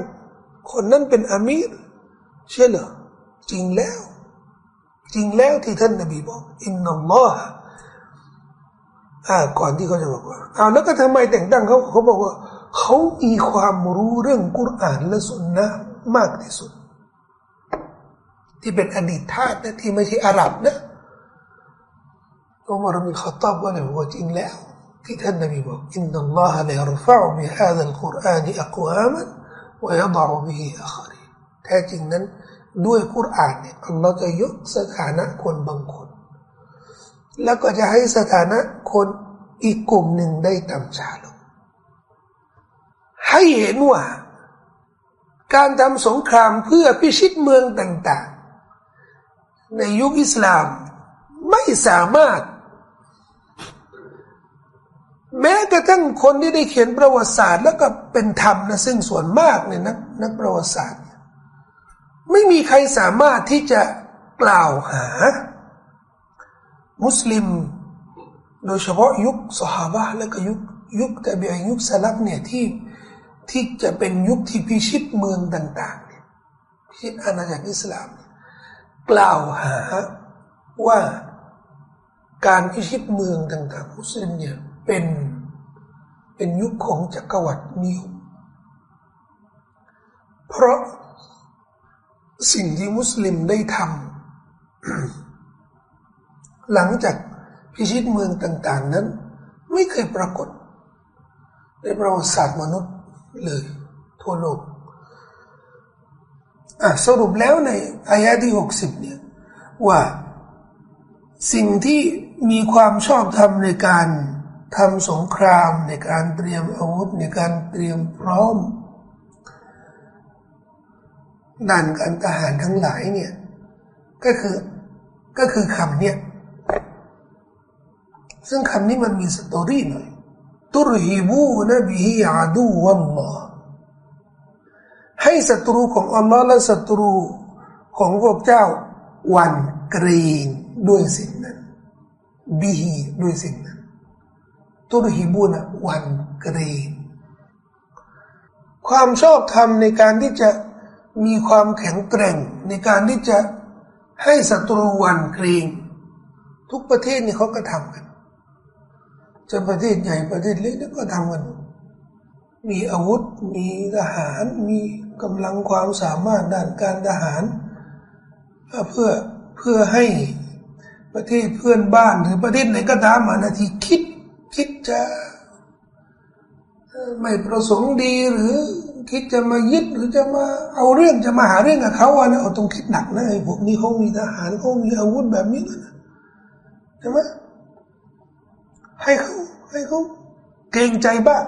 คนนั้นเป็นอามีรเชื่อเหรอจริงแล้ว จริงแล้วที่ท่านนบีบอกอินนัลลอฮ์อ่าก่อนที่เขาจะบอกว่าเอาแล้วก็ทำไมแต่งตั้งเขาเขาบอกว่า เขามีความรู้เรื่องกุรอานและสุนนะ มากที่สุด ที่เป็นอดีตทาสนะที่ไม่ใช่อาหรับนะอุมารบินขตอบก็เลยบอกว่าจริงแล้ว ที่ท่านนบีบอกอินนัลลอฮะลยรฟะอุบิฮาดัลกุรอานอักวามันวยดะอุบิฮิอัครีแท้จริงนั้น ด้วยกุรอานเนี่ยอัลลอฮ์จะยกสถานะคนบางคน แล้วก็จะให้สถานะคนอีกกลุ่มหนึ่งได้ต่ำช้าลงให้เห็นว่า การทำสงครามเพื่อพิชิตเมืองต่าง ๆ ในยุคอิสลามไม่สามารถ แม้กระทั่งคนที่ได้เขียนประวัติศาสตร์ แล้วก็เป็นธรรมนะซึ่งส่วนมากเนี่ยนักนักประวัติศาสตร์ ไม่มีใครสามารถที่จะกล่าวหา มุสลิม โดยเฉพาะยุคสหบะและก็ยุคยุคต่เบียยุคสลับเนี่ยที่ ที่จะเป็นยุคที่พิชิตเมืองต่างๆเนี่ยพิชิตอาณาจักรอิสลาม กล่าวหาว่าการพิชิตเมืองต่างๆมุสลิมเนี่ยเป็นเป็นยุคของจักรวรรดินิยมเพราะสิ่งที่มุสลิมได้ทำหลังจากพิชิตเมืองต่าง ๆ นั้น ไม่เคยปรากฏ ในประวัติศาสตร์มนุษย์ เลยทั่วโลกอะสรุปแล้วในอายะที่หกสิบเนี่ยว่าสิ่งที่มีความชอบธรรมในการทำสงครามในการเตรียมอาวุธในการเตรียมพร้อมด้านการทหารทั้งหลายเนี่ย ก็คือก็คือคำเนี่ย ซึ่งคำนี้มันมีสตอรี่หน่อย ตุรฮิบูนบิฮิอาดูวัลลอฮ์ให้ศัตรูของอัลลอฮ์และศัตรูของพวกเจ้าวันเกรงด้วยสิ่งนั้นบิฮีด้วยสิ่งนั้นตุรฮิบูนะวันเกรงความชอบธรรมในการที่จะมีความแข็งแกร่งในการที่จะให้ศัตรูวันเกรงทุกประเทศนี่เขาก็ทำกัน จะประเทศใหญ่ประเทศเล็กก็ทำกัน มีอาวุธ มีทหาร มีกำลังความสามารถด้านการทหาร เพื่อเพื่อให้ประเทศเพื่อนบ้านหรือประเทศไหนก็ตามมานาทีคิดคิดจะไม่ประสงค์ดีหรือคิดจะมายึดหรือจะมาเอาเรื่องจะมาหาเรื่องกับเขาอะนะเอาต้องคิดหนักนะไอ้พวกนี้เขามีทหารเขามีอาวุธแบบนี้นะใช่ไหม ให้เขาให้เขาเกรงใจบ้าง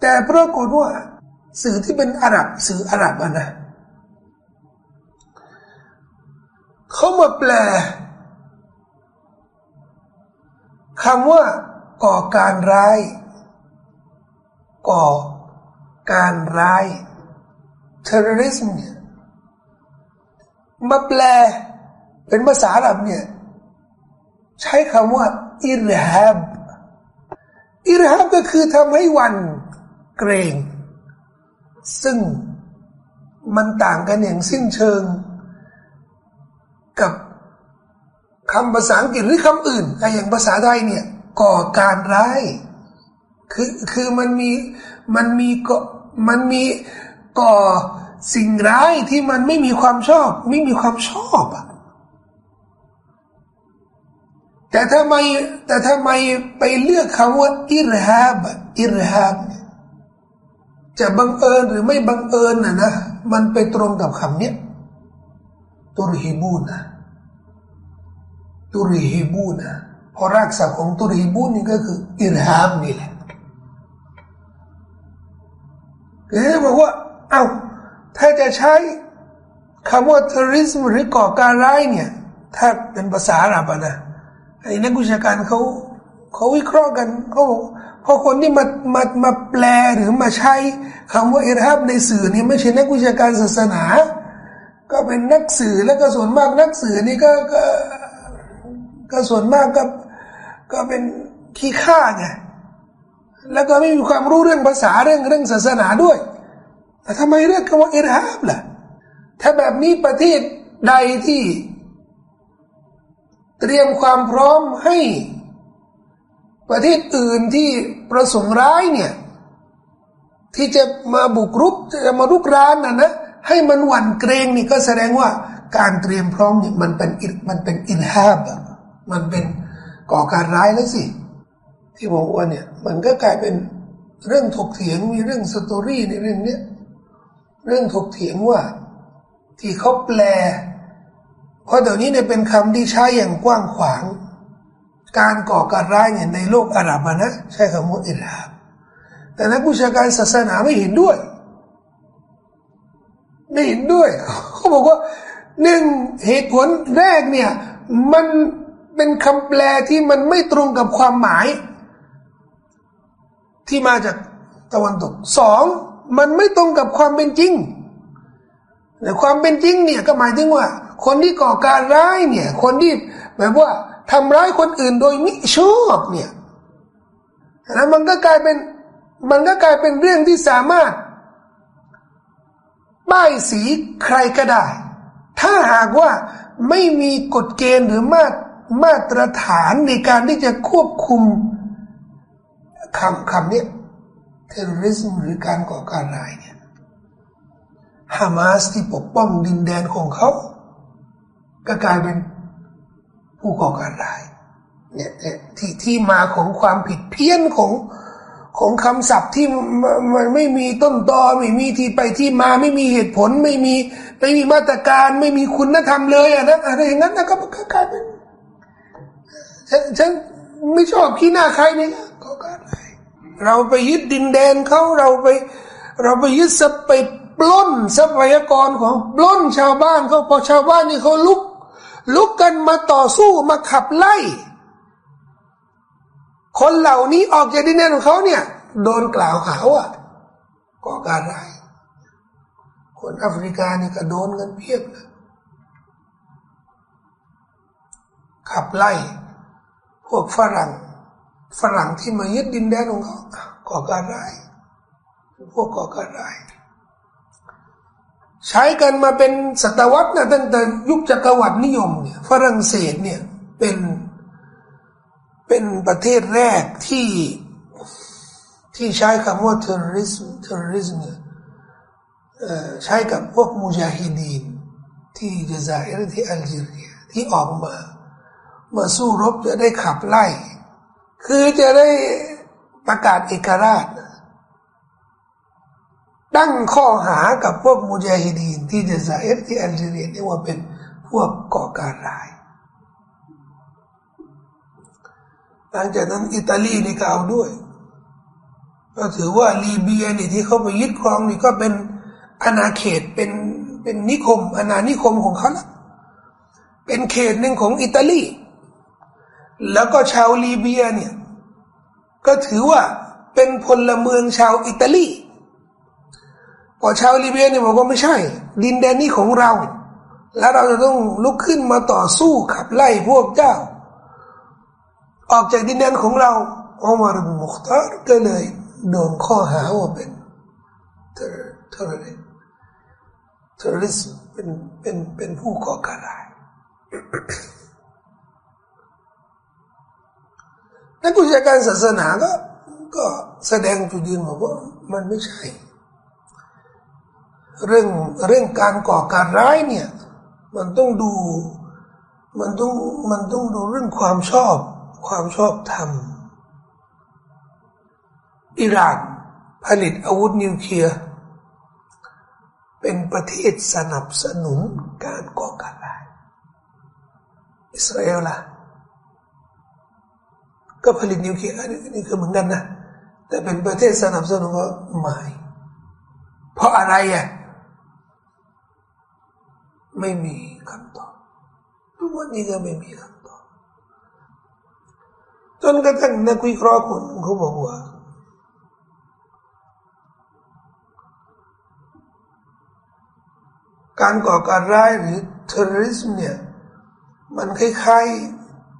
แต่ปรากฏว่า สื่อที่เป็นอาหรับสื่ออาหรับอะนะเขามาแปลคำว่าก่อการร้าย ก่อการร้าย terrorism เนี่ยมาแปลเป็นภาษาอาหรับเนี่ย ใช้คำว่า อิรฮับอิรฮับก็คือทำให้วันเกรง ซึ่งมันต่างกันอย่างสิ้นเชิง กับคำภาษาอังกฤษหรือคำอื่นไออย่างภาษาไทยเนี่ยก่อการร้ายคือคือมันมีมันมีก็มันมีก่อสิ่งร้ายที่มันไม่มีความชอบ ไม่มีความชอบอะ แต่ทำไมแต่ทำไมไปเลือกคำว่าอิรฮาบอิรฮาบจะบังเอิญหรือไม่บังเอิญนะนะมันไปตรงกับคำนี้ตุรฮิบูนะตุรฮิบูนะพอรากศัพท์ของตุรฮิบูนนี่ก็คืออิรฮาบนี่แหละคือบอกว่า เอา้าถ้าจะใช้คำว่า terrorism หรือก่อการร้ายเนี่ย ถ้าเป็นภาษาอาหรับนะ ไอ้นักวิชาการเขาเขาวิเคราะห์กันเขาบอกพอคนที่มามามาแปลหรือมาใช้คำว่าอิรฮับในสื่อนี่ไม่ใช่นักวิชาการศาสนา ก็เป็นนักสื่อแล้วก็ส่วนมากนักสื่อนี่ก็ก็ก็ส่วนมากก็ก็เป็นขี้ข้าไงแล้วก็ไม่มีความรู้เรื่องภาษาเรื่องเรื่องศาสนาด้วยแต่ทำไมเรียกคำว่าอิรฮับล่ะถ้าแบบนี้ประเทศใดที่ เตรียมความพร้อมให้ ประเทศอื่นที่ประสงค์ร้ายเนี่ย ที่จะมาบุกรุกจะมารุกรานนะนะให้มันหวั่นเกรงนี่ก็แสดงว่าการเตรียมพร้อมเนี่ยมันเป็นอิมันเป็นอินฮาบมันเป็นก่อการร้ายแล้วสิ ที่บอกว่าเนี่ย มันก็กลายเป็นเรื่องถกเถียงมีเรื่องสตอรี่ในเรื่องเนี้ยเรื่องถกเถียงว่า ที่เขาแปล เพราะเดี๋ยวนี้เนี่ยเป็นคำที่ใช้อย่างกว้างขวาง การก่อการร้ายเนี่ยในโลกอาหรับนะใช้คำว่าอิลฮามแต่นักวิชาการศาสนาไม่เห็นด้วย ไม่เห็นด้วยเขาบอกว่าหนึ่งเหตุผลแรกเนี่ยมันเป็นคำแปลที่มันไม่ตรงกับความหมาย ที่มาจากตะวันตกสองมันไม่ตรงกับความเป็นจริงแต่ความเป็นจริงเนี่ยก็หมายถึงว่า คนที่ก่อการร้ายเนี่ย คนที่แบบว่าทำร้ายคนอื่นโดยมิชอบเนี่ยแล้วมันก็กลายเป็นมันก็กลายเป็นเรื่องที่สามารถป้ายสีใครก็ได้ ถ้าหากว่าไม่มีกฎเกณฑ์หรือมามาตรฐานในการที่จะควบคุมคำคำนี้เทอร์ริสมหรือการก่อการร้ายเนี่ยฮามาสที่ปกป้องดินแดนของเขา ก็กลายเป็นผู้ก่อการร้ายเนี่ยที่ที่มาของความผิดเพี้ยนของของคำศัพท์ที่มันไม่มีต้นตอไม่มีที่ไปที่มาไม่มีเหตุผลไม่มีไม่มีมาตรการไม่มีคุณธรรมเลยอะนะอะไรอย่างนั้นนะก็กลายเป็นฉันฉันไม่ชอบขี้หน้าใครเนี่ยก็กลายเราไปยึดดินแดนเขาเราไป เราไปยึดสไปปล้นทรัพยากรของปล้นชาวบ้านเขาพอชาวบ้านนี่เขาลุก ลุกกันมาต่อสู้มาขับไล่ คนเหล่านี้ออกจากดินแดนของเขาเนี่ย โดนกล่าวหาว่าก่อการร้ายคนแอฟริกานี่ก็โดนกันเพียบเลยขับไล่ พวกฝรั่ง ฝรั่งที่มายึดดินแดนของเขาก่อการร้ายพวกก่อการร้าย ใช้กันมาเป็นศตวรรษนะตั้งแต่ยุคจักรวรรดินิยมเนี่ยฝรั่งเศสเนี่ยเป็นเป็นประเทศแรกที่ที่ใช้คำว่า terrorism terrorism เนี่ยใช้กับพวกมุจาฮิดีนที่เจซาอิรที่อัลจีเรียที่ออกมามาสู้รบจะได้ขับไล่ คือจะได้ประกาศเอกราช ตั้งข้อหากับพวกมุจาฮิดีนที่เจซาเอิรที่แอลจีเรียนี่ว่าเป็นพวกก่อการร้าย หลังจากนั้นอิตาลีนี่ก็เอาด้วย ก็ถือว่าลีเบียนี่ที่เขาไปยึดครองนี่ก็เป็นอาณาเขตเป็นเป็นนิคมอาณานิคมของเขาละเป็นเขตหนึ่งของอิตาลี แล้วก็ชาวลีเบียเนี่ยก็ถือว่าเป็นพลเมืองชาวอิตาลี พอชาวลีเบียเนี่ยบอกว่าไม่ใช่ ดินแดนนี้ของเรา แล้วเราจะต้องลุกขึ้นมาต่อสู้ขับไล่พวกเจ้า ออกจากดินแดนของเราอุมารมุขตาร์ก็เลยโดนข้อหาว่าเป็น ter ter terrorist เป็นเป็นเป็นผู้ก่อการร้ายนักวิชาการศาสนาก็ก็แสดงจุดยืนบอกว่ามันไม่ใช่ เรื่องเรื่องการก่อการร้ายเนี่ย มันต้องดูมันต้องมันต้องดูเรื่องความชอบ ความชอบธรรมอิหร่านผลิตอาวุธนิวเคลียร์เป็นประเทศสนับสนุนการก่อการร้ายอิสราเอลล่ะก็ผลิตนิวเคลียร์อันนี้คือเหมือนกันนะแต่เป็นประเทศสนับสนุนก็ไม่เพราะอะไรอะ ไม่มีคำตอบทุกวันนี้ก็ไม่มีคำตอบจนกระทั่งนักวิเคราะห์คนเขาบอกว่า การก่อการร้ายหรือเทอร์ริสเนี่ย มันคล้าย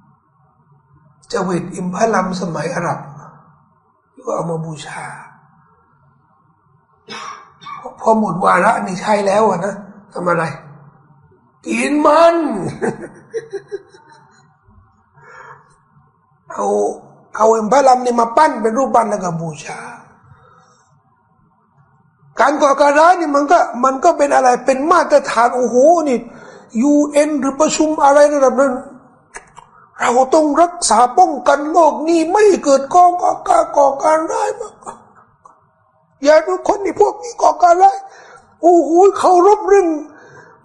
ๆจวิตอิมพัลัมสมัยอาหรับก็เอามาบูชา พอหมดวาระนี่ใช่แล้วนะทำอะไร กินมัน เอาเอาอิมพลัมนี่มาปั้นเป็นรูปปั้นแล้วก็บูชา การก่อการร้ายนี่มันก็มันก็เป็นอะไรเป็นมาตรฐานโอ้โหนี่ยูเอ็นหรือประชุมอะไรระดับนั้นเราต้องรักษาป้องกันโลกนี้ไม่เกิดกองก่อการก่อการร้ายมาอย่าดูคนนี่พวกนี้ก่อการร้ายโอ้โหเขารบเรื่อง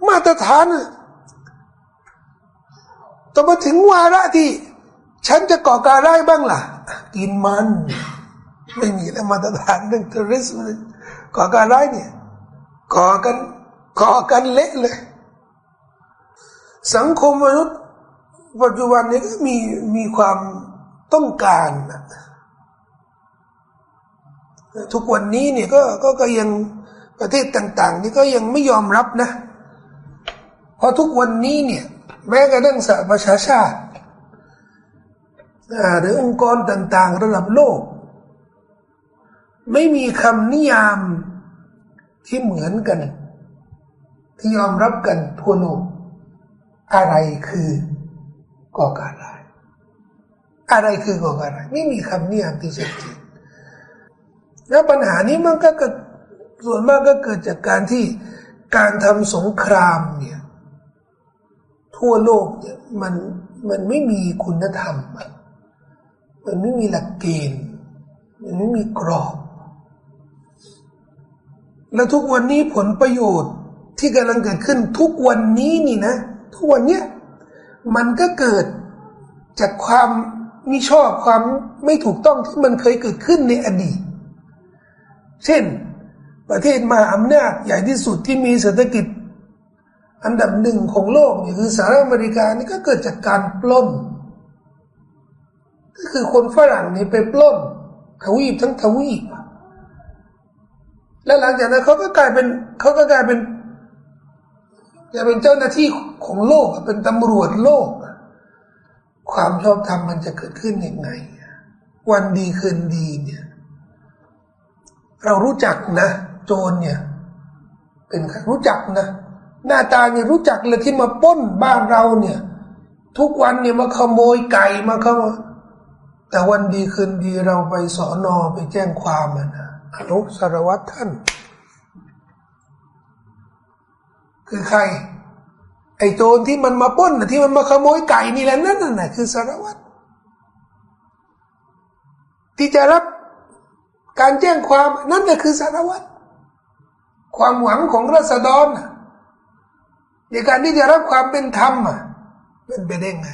มาตรฐานแต่มาถึงวาระที่ ฉันจะก่อการร้ายบ้างล่ะ กินมัน ไม่มีแล้วมาตรฐานเรื่องเทอร์ริสต์ก่อการร้ายเนี่ยก่อกันก่อกันเละเลย สังคมมนุษย์ปัจจุบันนี้ก็มีมีความต้องการนะทุกวันนี้เนี่ยก็ก็ยังประเทศต่าง ๆ นี่ก็ยังไม่ยอมรับนะ เพราะทุกวันนี้เนี่ยแม้กระทั่งสหประชาชาติหรือองค์กรต่าง ๆ ระดับโลก ไม่มีคำนิยามที่เหมือนกัน ที่ยอมรับกันทั่วโลก อะไรคือก่อการร้ายอะไรคือก่อการร้ายไม่มีคำนิยามที่ชัดเจนแล้วปัญหานี้มันก็เกิดส่วนมากก็เกิดจากการที่การทำสงครามเนี่ย ทั่วโลกเนี่ยมันมันไม่มีคุณธรรม มันไม่มีหลักเกณฑ์ มันไม่มีกรอบ และทุกวันนี้ผลประโยชน์ที่กำลังเกิดขึ้นทุกวันนี้นี่นะ ทุกวันเนี้ยมันก็เกิดจากความมิชอบความไม่ถูกต้องที่มันเคยเกิดขึ้นในอดีต เช่น ประเทศมหาอำนาจใหญ่ที่สุดที่มีเศรษฐกิจ อันดับหนึ่งของโลกนี่คือสหรัฐอเมริกานี่ก็เกิดจากการปล้น ก็คือคนฝรั่งนี่ไปปล้นทวีปทั้งทวีปแล้วหลังจากนั้นเขาก็กลายเป็นเขาก็กลายเป็นจะเป็นเจ้าหน้าที่ของโลกเป็นตำรวจโลก ความชอบธรรมมันจะเกิดขึ้นยังไง วันดีคืนดีเนี่ย เรารู้จักนะ โจรเนี่ย เป็นรู้จักนะ หน้าตาเนี่ยรู้จักเลยที่มาป้นบ้านเราเนี่ย ทุกวันเนี่ยมาขโมยไก่มาขโมยแต่วันดีคืนดีเราไปสอนอไปแจ้งความมันะอนุสารวัตรท่าน คือใคร ไอ้โจรที่มันมาป้นนะที่มันมาขโมยไก่นี่แหละนั่นน่ะคือสารวัตรที่จะรับการแจ้งความนั่นแหละคือสารวัตรความหวังของรัษฎร ในการที่จะรับความเป็นธรรมอะเป็นไปได้ไง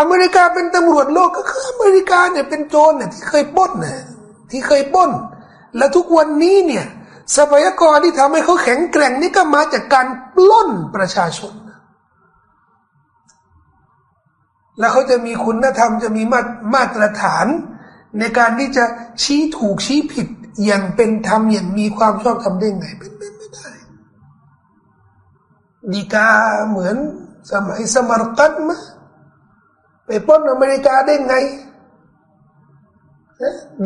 อเมริกาเป็นตำรวจโลกก็คืออเมริกาเนี่ยเป็นโจรเนี่ยที่เคยป้นเนี่ยที่เคยป้น และทุกวันนี้เนี่ยทรัพยากรที่ทำให้เขาแข็งแกร่งนี่ก็มาจากการปล้นประชาชน แล้วเขาจะมีคุณธรรมจะมีมามาตรฐาน ในการที่จะชี้ถูกชี้ผิดอย่างเป็นธรรมอย่างมีความชอบธรรมได้ไงเป็นไดีกาเหมือนสมัยสมรตันมะไปป้นอเมริกาได้ไง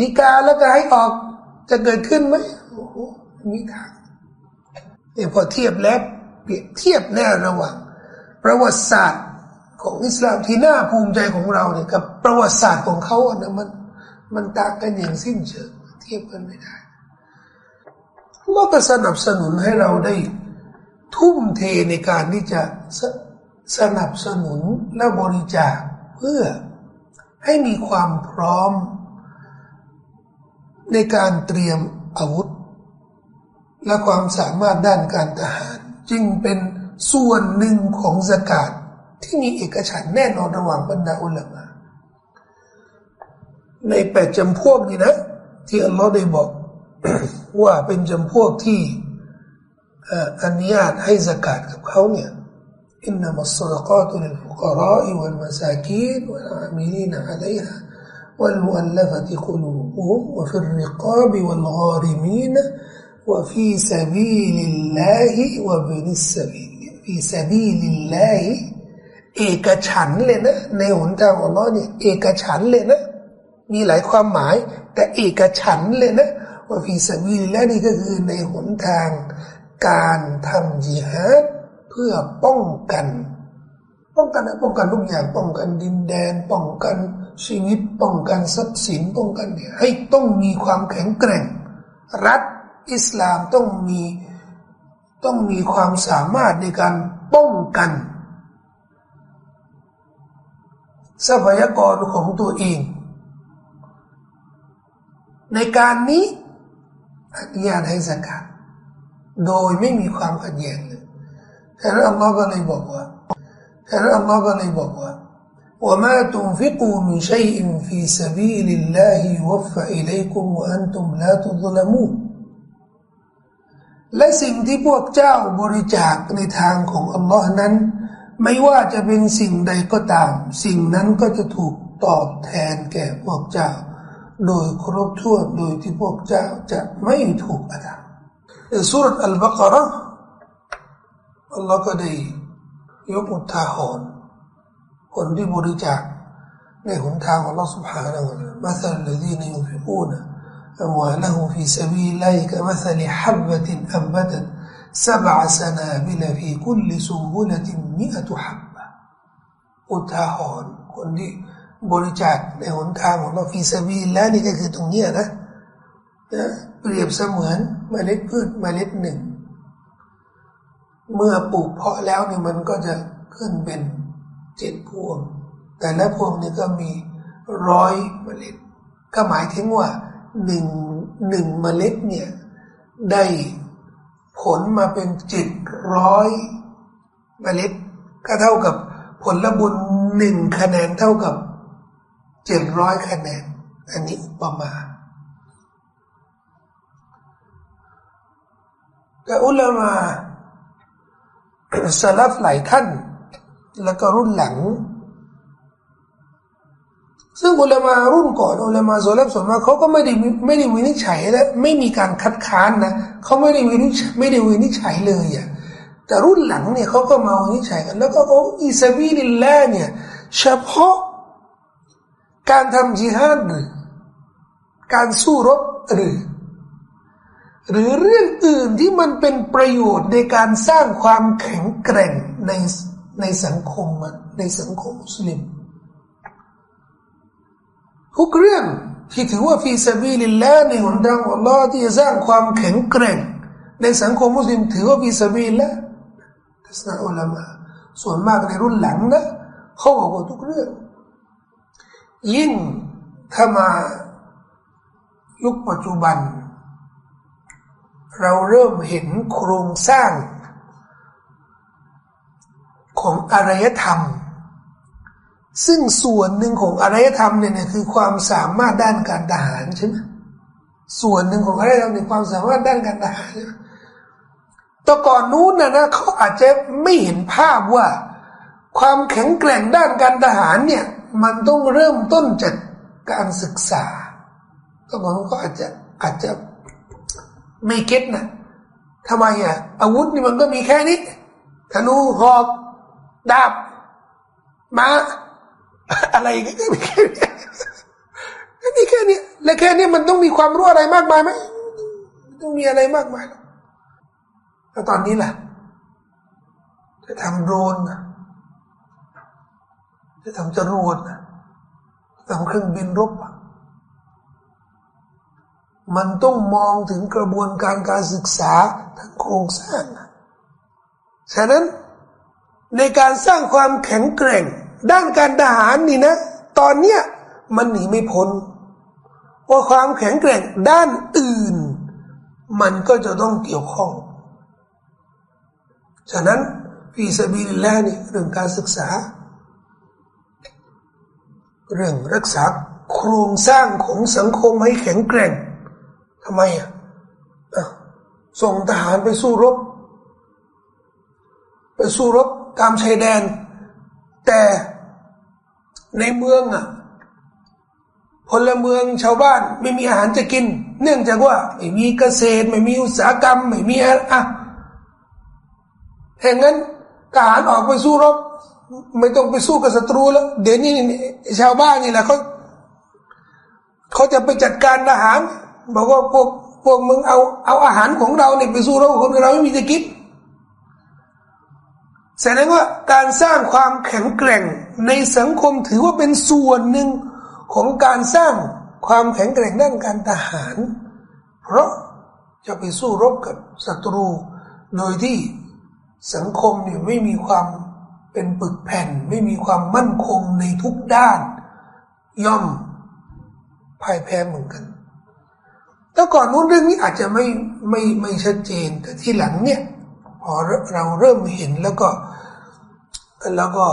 ดีกาแล้วก็ให้ออกจะเกิดขึ้นไหมโอ้โหมีทางเนี่ยพอเทียบแล้วเปรียบเทียบแน่ระหว่างประวัติศาสตร์ของอิสลามที่น่าภูมิใจของเราเนี่ยกับประวัติศาสตร์ของเขาอะนะมันมันต่างกันอย่างสิ้นเชิงเทียบกันไม่ได้เราก็สนับสนุนให้เราได้ ทุ่มเทในการที่จะสสนับสนุนและบริจาคเพื่อให้มีความพร้อม ในการเตรียมอาวุธ และความสามารถด้านการทหาร จึงเป็นส่วนหนึ่งของสกาดที่มีเอกฉันแน่นอนระหว่างบรรดาอุลามะในแปดจำพวกนี้นะ ที่อัลลอฮ์ได้บอกว่าเป็นจำพวกที่ อนุญาตให้สกัดกับเขาเนี่ยอินนัมัสซักาตุลิลฟุกราอิวัลมาซากีนวัลอามิลีนอะลัยฮะ والمؤلفة قلوبهم وفي الرقاب والغارمين وفي سبيل الله وابن السبيل في سبيل الله เอกฉันเลยนะในหนทางของอัลลอฮ์เนี่ยเอกฉันเลยนะมีหลายความหมาย แต่เอกฉันเลยนะ ว่าฟีสวีและนี่ก็คือในหนทาง การทำจิฮัดเพื่อป้องกัน ป้องกันนะป้องกันทุกอย่างป้องกันดินแดน ป้องกันชีวิตป้องกันทรัพย์สินป้องกันเนี่ยให้ต้องมีความแข็งแกร่ง รัฐอิสลามต้องมีต้องมีความสามารถในการป้องกัน ทรัพยากรของตัวเอง ในการนี้อนุญาตให้สังกัด โดยไม่มีความขัดแย้งเลยฉะนั้นอัลลอฮ์ก็เลยบอกว่าฉะนั้นอัลลอฮ์ก็เลยบอกว่า وما تنفقوا من شيء في سبيل الله يوفى إليكم وأنتم لا تظلمون และสิ่งที่พวกเจ้าบริจาคในทางของอัลลอฮ์นั้น ไม่ว่าจะเป็นสิ่งใดก็ตาม สิ่งนั้นก็จะถูกตอบแทนแก่พวกเจ้า โดยครบถ้วนโดยที่พวกเจ้าจะไม่ถูกอาธรร มในสุรษอัลบากระอัลลอฮ์ก็ได้ยกอุทาหรณ์คนที่บริจาคในหนทางของ Allah سبحانه และ تعالى مثل الذين ينفقون أموالهم في سبيل الله كمثل حبة أنبتت سبع سنابل في كل سنبلة مئة حبة อุทาหรณ์คนที่บริจาคในหนทางของเราฟีซาบีแล้วนี่ก็คือตรงนี้นะนะ เปรียบเสมือนเมล็ดพืชเมล็ดหนึ่ง เมื่อปลูกเพาะแล้วเนี่ยมันก็จะขึ้นเป็นเจ็ดพวง แต่ละพวงนี่ก็มีร้อยเมล็ด ก็หมายถึงว่าหนึ่งหนึ่งเมล็ดเนี่ยได้ผลมาเป็นเจ็ดร้อยเมล็ด ก็เท่ากับผลละบุญหนึ่งคะแนนเท่ากับเจ็ดร้อยคะแนน อันนี้อุปมา แต่อุลามาสลับหลายท่าน แล้วก็รุ่นหลัง ซึ่งอุลามารุ่นก่อนอุลามาโซลับส่วนมากเขาก็ไม่ได้ไม่ได้วินิจฉัยและไม่มีการคัดค้านนะเขาไม่ได้วินิจไม่ได้วินิจฉัยเลยอะแต่รุ่นหลังเนี่ยเขาก็มาวินิจฉัยกัน แล้วก็โอ้อิสบีลิลลเนี่ยเฉพาะการทำจิฮาดหรือการสู้รบหรือ หรือเรื่องอื่นที่มันเป็นประโยชน์ในการสร้างความแข็งแกร่งในในสังคมในสังคมมุสลิม ทุกเรื่องที่ถือว่าฟีซาบีลิลละในหนทางอัลลอฮ์ที่จะสร้างความแข็งแกร่ง ในสังคมมุสลิมถือว่าฟีซาบีละทัศนะอุลามะส่วนมากในรุ่นหลังนะเขาบอกว่าทุกเรื่อง ยิ่งถ้ามายุคปัจจุบัน เราเริ่มเห็นโครงสร้าง ของอารยธรรม ซึ่งส่วนหนึ่งของอารยธรรมเนี่ยคือความสามารถด้านการทหารใช่ไหมส่วนหนึ่งของอารยธรรมในความสามารถด้านการทหารแต่ก่อนนู้นนะนะเขาอาจจะไม่เห็นภาพว่า ความแข็งแกร่งด้านการทหารเนี่ยมันต้องเริ่มต้นจากการศึกษาก็บางก็อาจจะอาจจะ ไม่เก็ตนะทำไมอะ อาวุธนี่มันก็มีแค่นี้ธนูหอกดาบมาอะไรก็มีแค่นี้นี่แค่นี้และแค่นี้มันต้องมีความรู้อะไรมากมายไหมต้องมีอะไรมากมายแล้วตอนนี้ล่ะจะทำโดรนนะจะทำจรวดทำเครื่องบินรบ มันต้องมองถึงกระบวนการการศึกษาทั้งโครงสร้างฉะนั้นในการสร้างความแข็งแกร่ง ด้านการทหารนี่นะ ตอนเนี้ยมันหนีไม่พ้นว่าความแข็งแกร่งด้านอื่น มันก็จะต้องเกี่ยวข้อง ฉะนั้นฟีสบีลแล้วนี่เรื่องการศึกษา เรื่องรักษาโครงสร้างของสังคมให้แข็งแกร่ง ทำไมอะส่งทหารไปสู้รบ ไปสู้รบตามชายแดน แต่ในเมืองอะพลเมืองชาวบ้านไม่มีอาหารจะกิน เนื่องจากว่าไม่มีเกษตร ไม่มีอุตสาหกรรม ไม่มีอะแห่งนั้นทหารออกไปสู้รบ ไม่ต้องไปสู้กับศัตรูแล้ว เดี๋ยวนี้ชาวบ้านนี่แหละเขาเขาจะไปจัดการทหาร บอกว่าพวกพวกมึงเอาเอาอาหารของเราเนี่ยไปสู้ราคนเราไม่มีจะกินแสดงว่าการสร้างความแข็งแกร่งในสังคมถือว่าเป็นส่วนหนึ่งของการสร้างความแข็งแกร่งด้านการทหาร เพราะจะไปสู้รบกับศัตรู โดยที่สังคมเนี่ยไม่มีความเป็นปึกแผ่น ไม่มีความมั่นคงในทุกด้าน ย่อมพ่ายแพ้เหมือนกัน แต่ก่อนนู้นเรื่องนี้อาจจะไม่ไม่ไม่ชัดเจน แต่ที่หลังเนี่ยพอเราเริ่มเห็นแล้วก็แล้วก็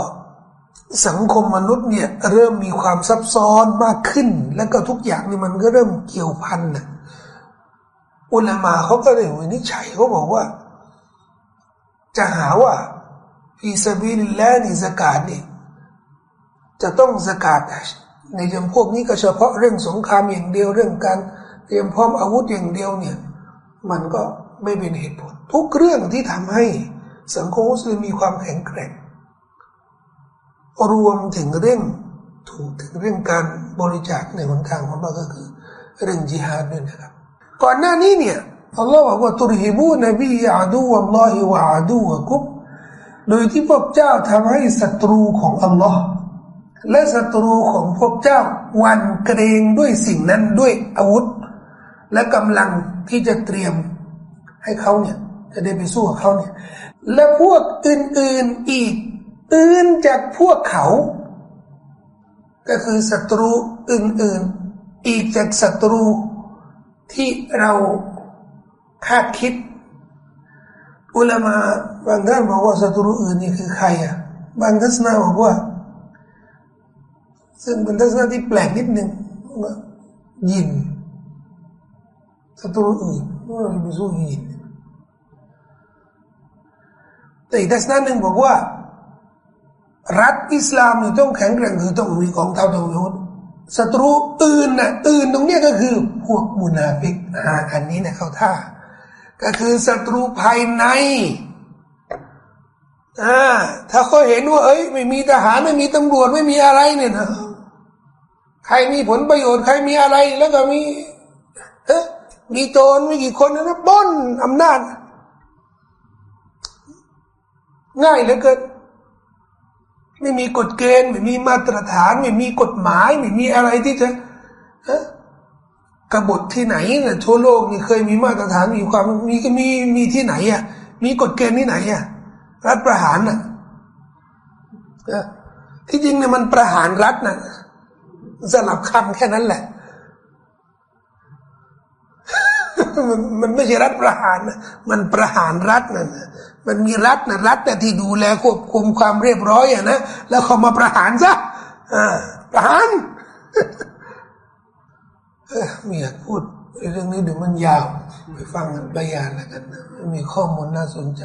สังคมมนุษย์เนี่ยเริ่มมีความซับซ้อนมากขึ้น แล้วก็ทุกอย่างนี่มันก็เริ่มเกี่ยวพันนะอุลามาเขาก็เลยวินิจฉัยเขาบอกว่า จะหาว่าฟีซาบิลแล้วนี่สกาดนี่จะต้องสกาดในจำพวกนี้ก็เฉพาะเรื่องสงครามอย่างเดียวเรื่องการ เตรียมพร้อมอาวุธอย่างเดียวเนี่ย มันก็ไม่เป็นเหตุผล ทุกเรื่องที่ทำให้สังคมมุสลิมมีความแข็งแกร่ง รวมถึงเรื่องถูกถึงเรื่องการบริจาคในหนทางของเราก็คือ เรื่องจิฮาดด้วยนะครับ ก่อนหน้านี้เนี่ยอัลลอฮ์บอกว่าตุรฮิบูนบีอาดูวัลลอฮิวะอาดูวะกุบโดยที่พวกเจ้าทำให้ศัตรูของอัลลอฮ์และศัตรูของพวกเจ้าวันเกรงด้วยสิ่งนั้นด้วยอาวุธ และกำลังที่จะเตรียมให้เขาเนี่ยจะได้ไปสู้กับเขาเนี่ย และพวกอื่นๆอีก อื่นจากพวกเขา ก็คือศัตรูอื่นๆ อีกจากศัตรูที่เราคาดคิด อุลามาบางท่านบอกว่าศัตรูอื่นนี่คือใครอะบางทัศนะบอกว่า ซึ่งเป็นทัศนะที่แปลกนิดนึงว่ายิน ศัตรูอื่นว่าไปสู้ยินแต่อีกทัศนะหนึ่งบอกว่า รัฐอิสลามนี่ต้องแข็งแกร่งคือต้องมีกองเทัพต้องมีอาศัตรูอื่นน่ะอื่นตรงนี้ก็คือ พวกมุนาฟิกอ่าอันนี้นะเขาท่า ก็คือศัตรูภายในอ่าถ้าเขาเห็นว่า เอ้ย ไม่มีทหารไม่มีตำรวจไม่มีอะไรเนี่ยนะใครมีผลประโยชน์ใครมีอะไร แล้วก็มี มีโจรมีกี่คนนะป้นอำนาจ ง่ายเหลือเกินไม่มีกฎเกณฑ์ไม่มีมาตรฐาน ไม่มีกฎหมาย ไม่มีอะไรที่จะกบฏที่ไหนเนี่ยทั่วโลกนี่เคยมีมาตรฐานมีความมีมีมีที่ไหนอะ มีกฎเกณฑ์ที่ไหนอะ รัฐประหารน่ะที่จริงเนี่ยมันประหารรัฐน่ะสลับคำแค่นั้นแหละ มันมันไม่ใช่รัฐประหารนะมันประหารรัฐนั่นมันมีรัฐนะรัฐนะที่ดูแลควบคุมความเรียบร้อยอะนะแล้วเขามาประหารซะอ่าประหารไม่อยากพูดเรื่องนี้เดี๋ยวมันยาว ไปฟังบยานแล้วกันนะมีข้อมูลน่าสนใจ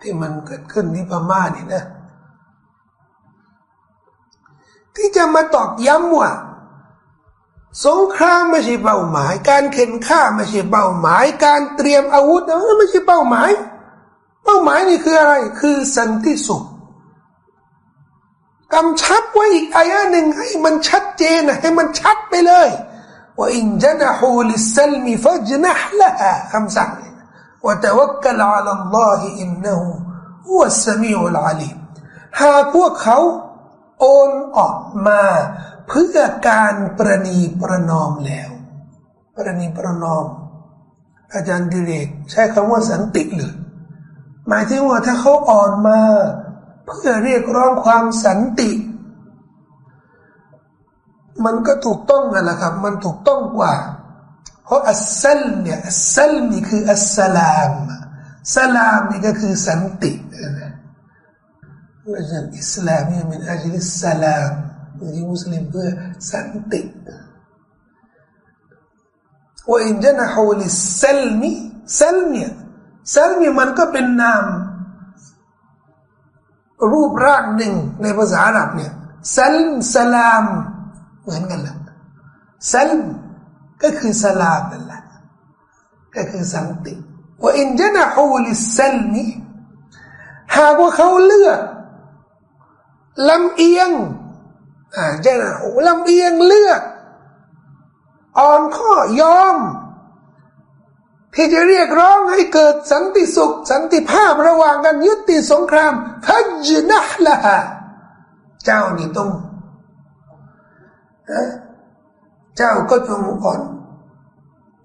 ที่มันเกิดขึ้นที่พม่านี่นะ ที่จะมาตอกย้ำว่า สงครามไม่ใช่เป้าหมาย การเข็นฆ่าไม่ใช่เป้าหมาย การเตรียมอาวุธนั้นไม่ใช่เป้าหมาย เป้าหมายนี่คืออะไร คือสันติสุขกำชับไว้อีกอายะหนึ่งให้มันชัดเจนให้มันชัดไปเลยว่าอินจนะฮูลิสัลมิฟัจนะฮละคำสั่งว่าแต่วักกลอัลลอฮิอินนะฮูฮุวสมีอุลอาลีหากพวกเขาโอนออกมา เพื่อการประนีประนอมแล้ว ประนีประนอม อาจารย์ดิเรกใช้คำว่าสันติเลยหมายถึงว่าถ้าเขาอ่อนมา เพื่อเรียกร้องความสันติ มันก็ถูกต้องนั่นแหละครับ มันถูกต้องกว่า เพราะอัสซลเนี่ยอัสซลนี่คืออัสสลามสลามนี่ก็คือสันตินะว่าจะอิสลามเนี่ ยิงมุสลิมเพื่อสันติว่าอินจนะฮูลิซัลมีเซลมีเซลมีมันก็เป็นนาม รูปร่างหนึ่งในภาษาอาหรับเนี่ยเซัลสลามเหมือนกันแหละเซัลก็คือสลามนั่นแหละก็คือสันติว่าอินจนะฮูลิซัลมีหากว่าเขาเลือกลำเอียง อ่าเจนะลำเอียงเลือก อ่อนข้อยอม ที่จะเรียกร้องให้เกิดสันติสุข สันติภาพระหว่างกันยุติสงครามฟัจนะละเจ้านี่ต้องเจ้าก็จงอ่อน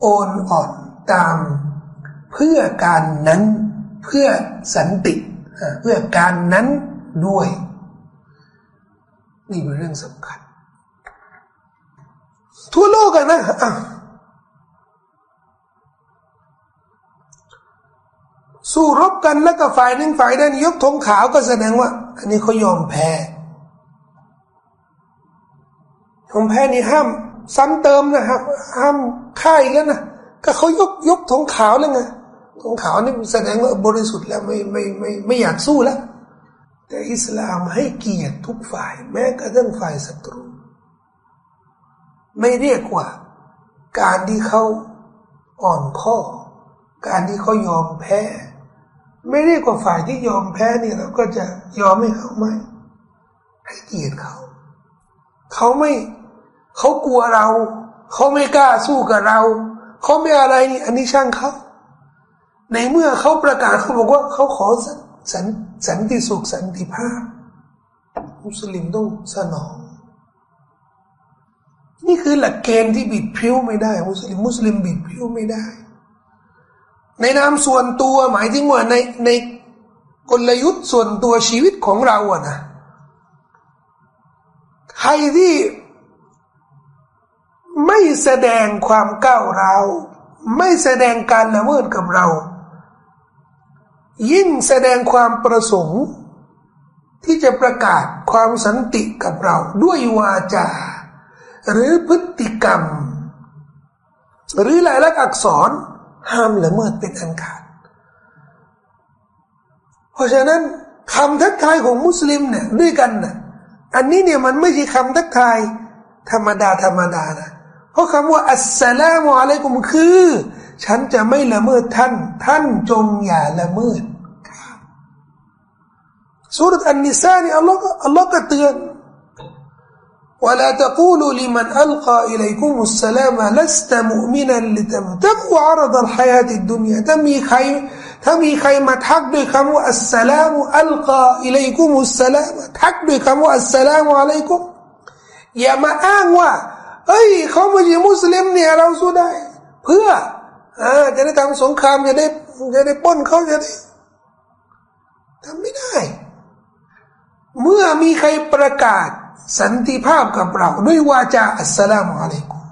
โอนอ่อนตามเพื่อการนั้นเพื่อสันติ เพื่อการนั้นด้วย นี่เป็นเรื่องสำคัญ ทั่วโลกกันะสู้รบกันแล้วก็ฝ่ายหนึ่งฝ่ายนั้นยกธงขาวก็แสดงว่า อันนี้เขายอมแพ้ยอมแพ้นี่ห้าม ซ้ำเติมนะครับห้ามฆ่าอีกแล้วนะก็เขายกยกธงขาวแล้วไงธงขาวนี่แสดงว่าบริสุทธิ์แล้วไม่ไม่ไม่ไม่อยากสู้แล้ว แต่อิสลามให้เกียรติทุกฝ่าย แม้กระทั่งฝ่ายศัตรู ไม่เรียกว่า การที่เขาอ่อนข้อ การที่เขายอมแพ้ ไม่เรียกว่าฝ่ายที่ยอมแพ้เนี่ยเราก็จะยอมให้เขาไหมให้เกียรติเขา เขาไม่เขากลัวเรา เขาไม่กล้าสู้กับเรา เขาไม่อะไรนี่อันนี้ช่างเขาในเมื่อเขาประกาศเขาบอกว่าเขาขอสัน สันติสุขสันติภาพ มุสลิมต้องสนอง นี่คือหลักเกณฑ์ที่บิดพิ้วไม่ได้ มุสลิมมุสลิมบิดพิ้วไม่ได้ ในนามส่วนตัวหมายถึงว่าในในกลยุทธ์ส่วนตัวชีวิตของเราอะนะใครที่ไม่แสดงความก้าวร้าวไม่แสดงการละเมิดกับเรา ยิ่งแสดงความประสงค์ ที่จะประกาศความสันติกับเรา ด้วยวาจา หรือพฤติกรรม หรือลายลักษณ์อักษรห้ามละเมิดเป็นอันขาดเพราะฉะนั้นคำทักทายของมุสลิมเนี่ยด้วยกันนะ่ะอันนี้เนี่ยมันไม่ใช่คำทักทายธรรมดาธรรมดานะเพราะคำว่าอัสสลามุอะลัยกุมคือ ฉันจะไม่ละเมิดท่าน ท่านจงอย่าละเมิดสุรอันนิสานี่อัลลอฮ์ก็อัลลอฮ์ก็เตือน ولا تقولوا لمن ألقى إليكم السلام لست مؤمنا لتبتغوا عرض الحياة الدنيا ถ้ามีใครถ้ามีใครมาทักด้วยคำว่าอัสสลามุอัลกาอิลัยกุมุสสลามทักด้วยคำว่าอัสสลามุอะลัยกุมอย่ามาอ้างว่าเอ้ยเขาไม่ใช่มุสลิมเนี่ยเราสู้ได้ เพื่อ อ่าจะได้ทำสงครามจะได้จะได้ป้นเขาจะได้ทำไม่ได้ เมื่อมีใครประกาศสันติภาพกับเรา ด้วยวาจาอัสสลามุอะลัยกุม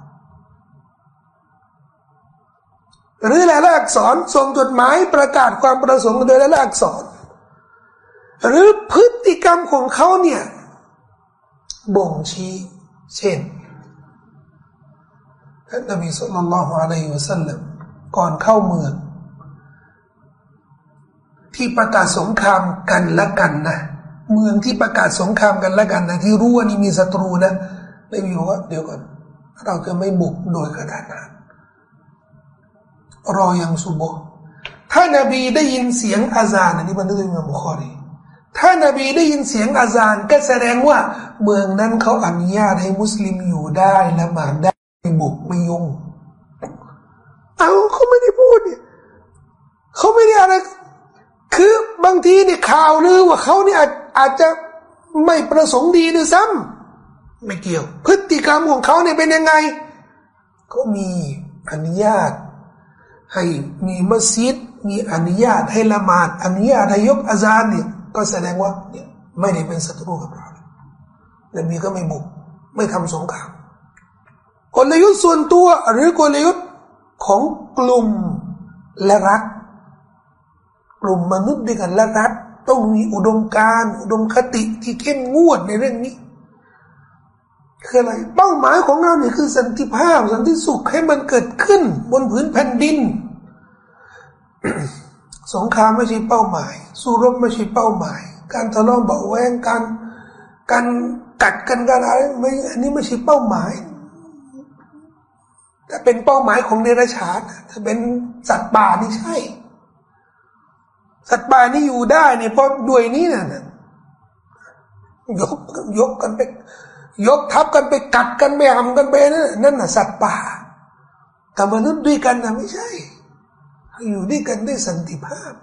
หรือละอักษรส่งจดหมายประกาศความประสงค์โดยละอักษร หรือพฤติกรรมของเขาเนี่ย บ่งชี้ เช่นท่านนบีสุลต่านละฮ์อะลัยฮิวะสัลลัม ก่อนเข้าเมือง ที่ประกาศสงครามกันละกันนะเมืองที่ประกาศสงครามกันละกันนะที่รู้ว่านี่มีศัตรูนะนบีบอกว่าเดี๋ยวก่อนเราจะไม่บุกโดยกระดานานรอยังสุโบถ้านาบีได้ยินเสียงอาซานอันนี้บันทึกในมุคอรีถ้านาบีได้ยินเสียงอาซานก็แสดงว่า เมืองนั้นเขาอนุญาตให้มุสลิมอยู่ได้ละหมาดได้ไม่บุกไม่ยุ่ง เอาเขาไม่ได้พูดเนี่ยเขาไม่ได้อะไร คือบางทีเนี่ยข่าวลือว่าเขาเนี่ยอาจจะไม่ประสงค์ดีด้วยซ้ำไม่เกี่ยว พฤติกรรมของเขาเนี่ยเป็นยังไง ก็มีอนุญาต ให้มีมัสยิด มีอนุญาตให้ละหมาดอนุญาตให้ยกอาซานเนี่ยก็แสดงว่าเนี่ยไม่ได้เป็นศัตรูกับเราและมีก็ไม่บุกไม่ทำสงครามกลยุทธ์ส่วนตัวหรือกลยุทธ์ ของกลุ่มและรัฐกลุ่มมนุษย์ด้วยกันและรัฐต้องมีอุดมการอุดมคติที่เข้มงวดในเรื่องนี้ คืออะไรเป้าหมายของเราเนี่ยคือสันติภาพ สันติสุขให้มันเกิดขึ้น บนพื้นแผ่นดิน สงครามไม่ใช่เป้าหมาย สู้รบไม่ใช่เป้าหมาย การทะเลาะเบาแวงการการกัดกันกันอะไรไม่อันนี้ไม่ใช่เป้าหมาย แต่เป็นเป้าหมายของเดรัจฉานถ้าเป็นสัตว์ป่านี่ใช่ สัตว์ป่านี่อยู่ได้เนี่ยเพราะด้วยนี้นะยกยกกันไป ยกทับกันไปกัดกันไปหำกันไปนั่นนั่นน่ะสัตว์ป่าแต่มนุษย์ด้วยกันนะไม่ใช่ อยู่ด้วยกันด้วยสันติภาพ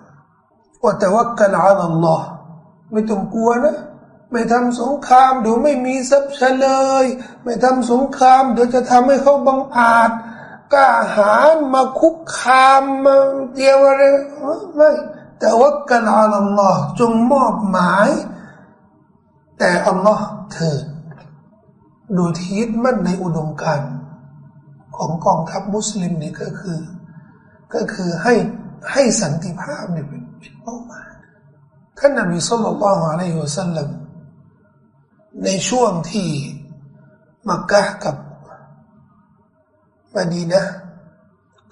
ว่าแต่ว่ากัลอาอัลลอฮ์ไม่ต้องกลัวนะ ไม่ทำสงครามเดี๋ยวไม่มีทรัพย์เฉลย ไม่ทำสงครามเดี๋ยวจะทำให้เขาบังอาจกล้าหาญมาคุกคามมาเดียวอะไรไม่แต่ว่ากัลอาอัลลอฮ์จงมอบหมาย แต่อัลลอฮ์เถิดดูที่ยึดมั่นในอุดมการของกองทัพมุสลิมนี่ก็คือ ก็คือให้ให้สันติภาพเนี่ยเป็นเป็นเป้าหมายท่านนบีสุลต่านละฮ์อะลัยฮิวสัลลัม ในช่วงที่มักกะกับมาดีนะ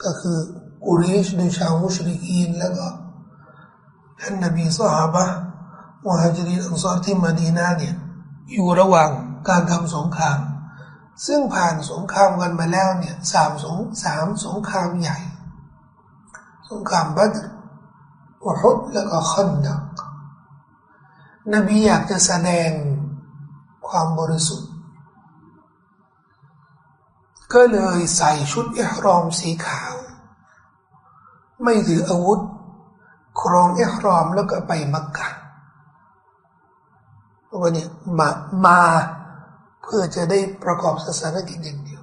ก็คือกุริชโดยชาวมุชริกีนแล้วก็ท่านนบีสุฮาบะมุฮัจิรินอันซอรที่มาดีนาเนี่ยอยู่ระหว่างการทำสงคราม ซึ่งผ่านสงครามกันมาแล้วเนี่ยสามสงสามสงครามใหญ่ สงครามบัตรอุฮุดแล้วก็ขันดักนบีอยากจะแสดง ความบริสุทธิ์ ก็เลยใส่ชุดอิหรอมสีขาว ไม่ถืออาวุธ ครองอิหรอมแล้วก็ไปมักกะวันนี้มามาเพื่อจะได้ประกอบศาสนกิจอย่างเดียว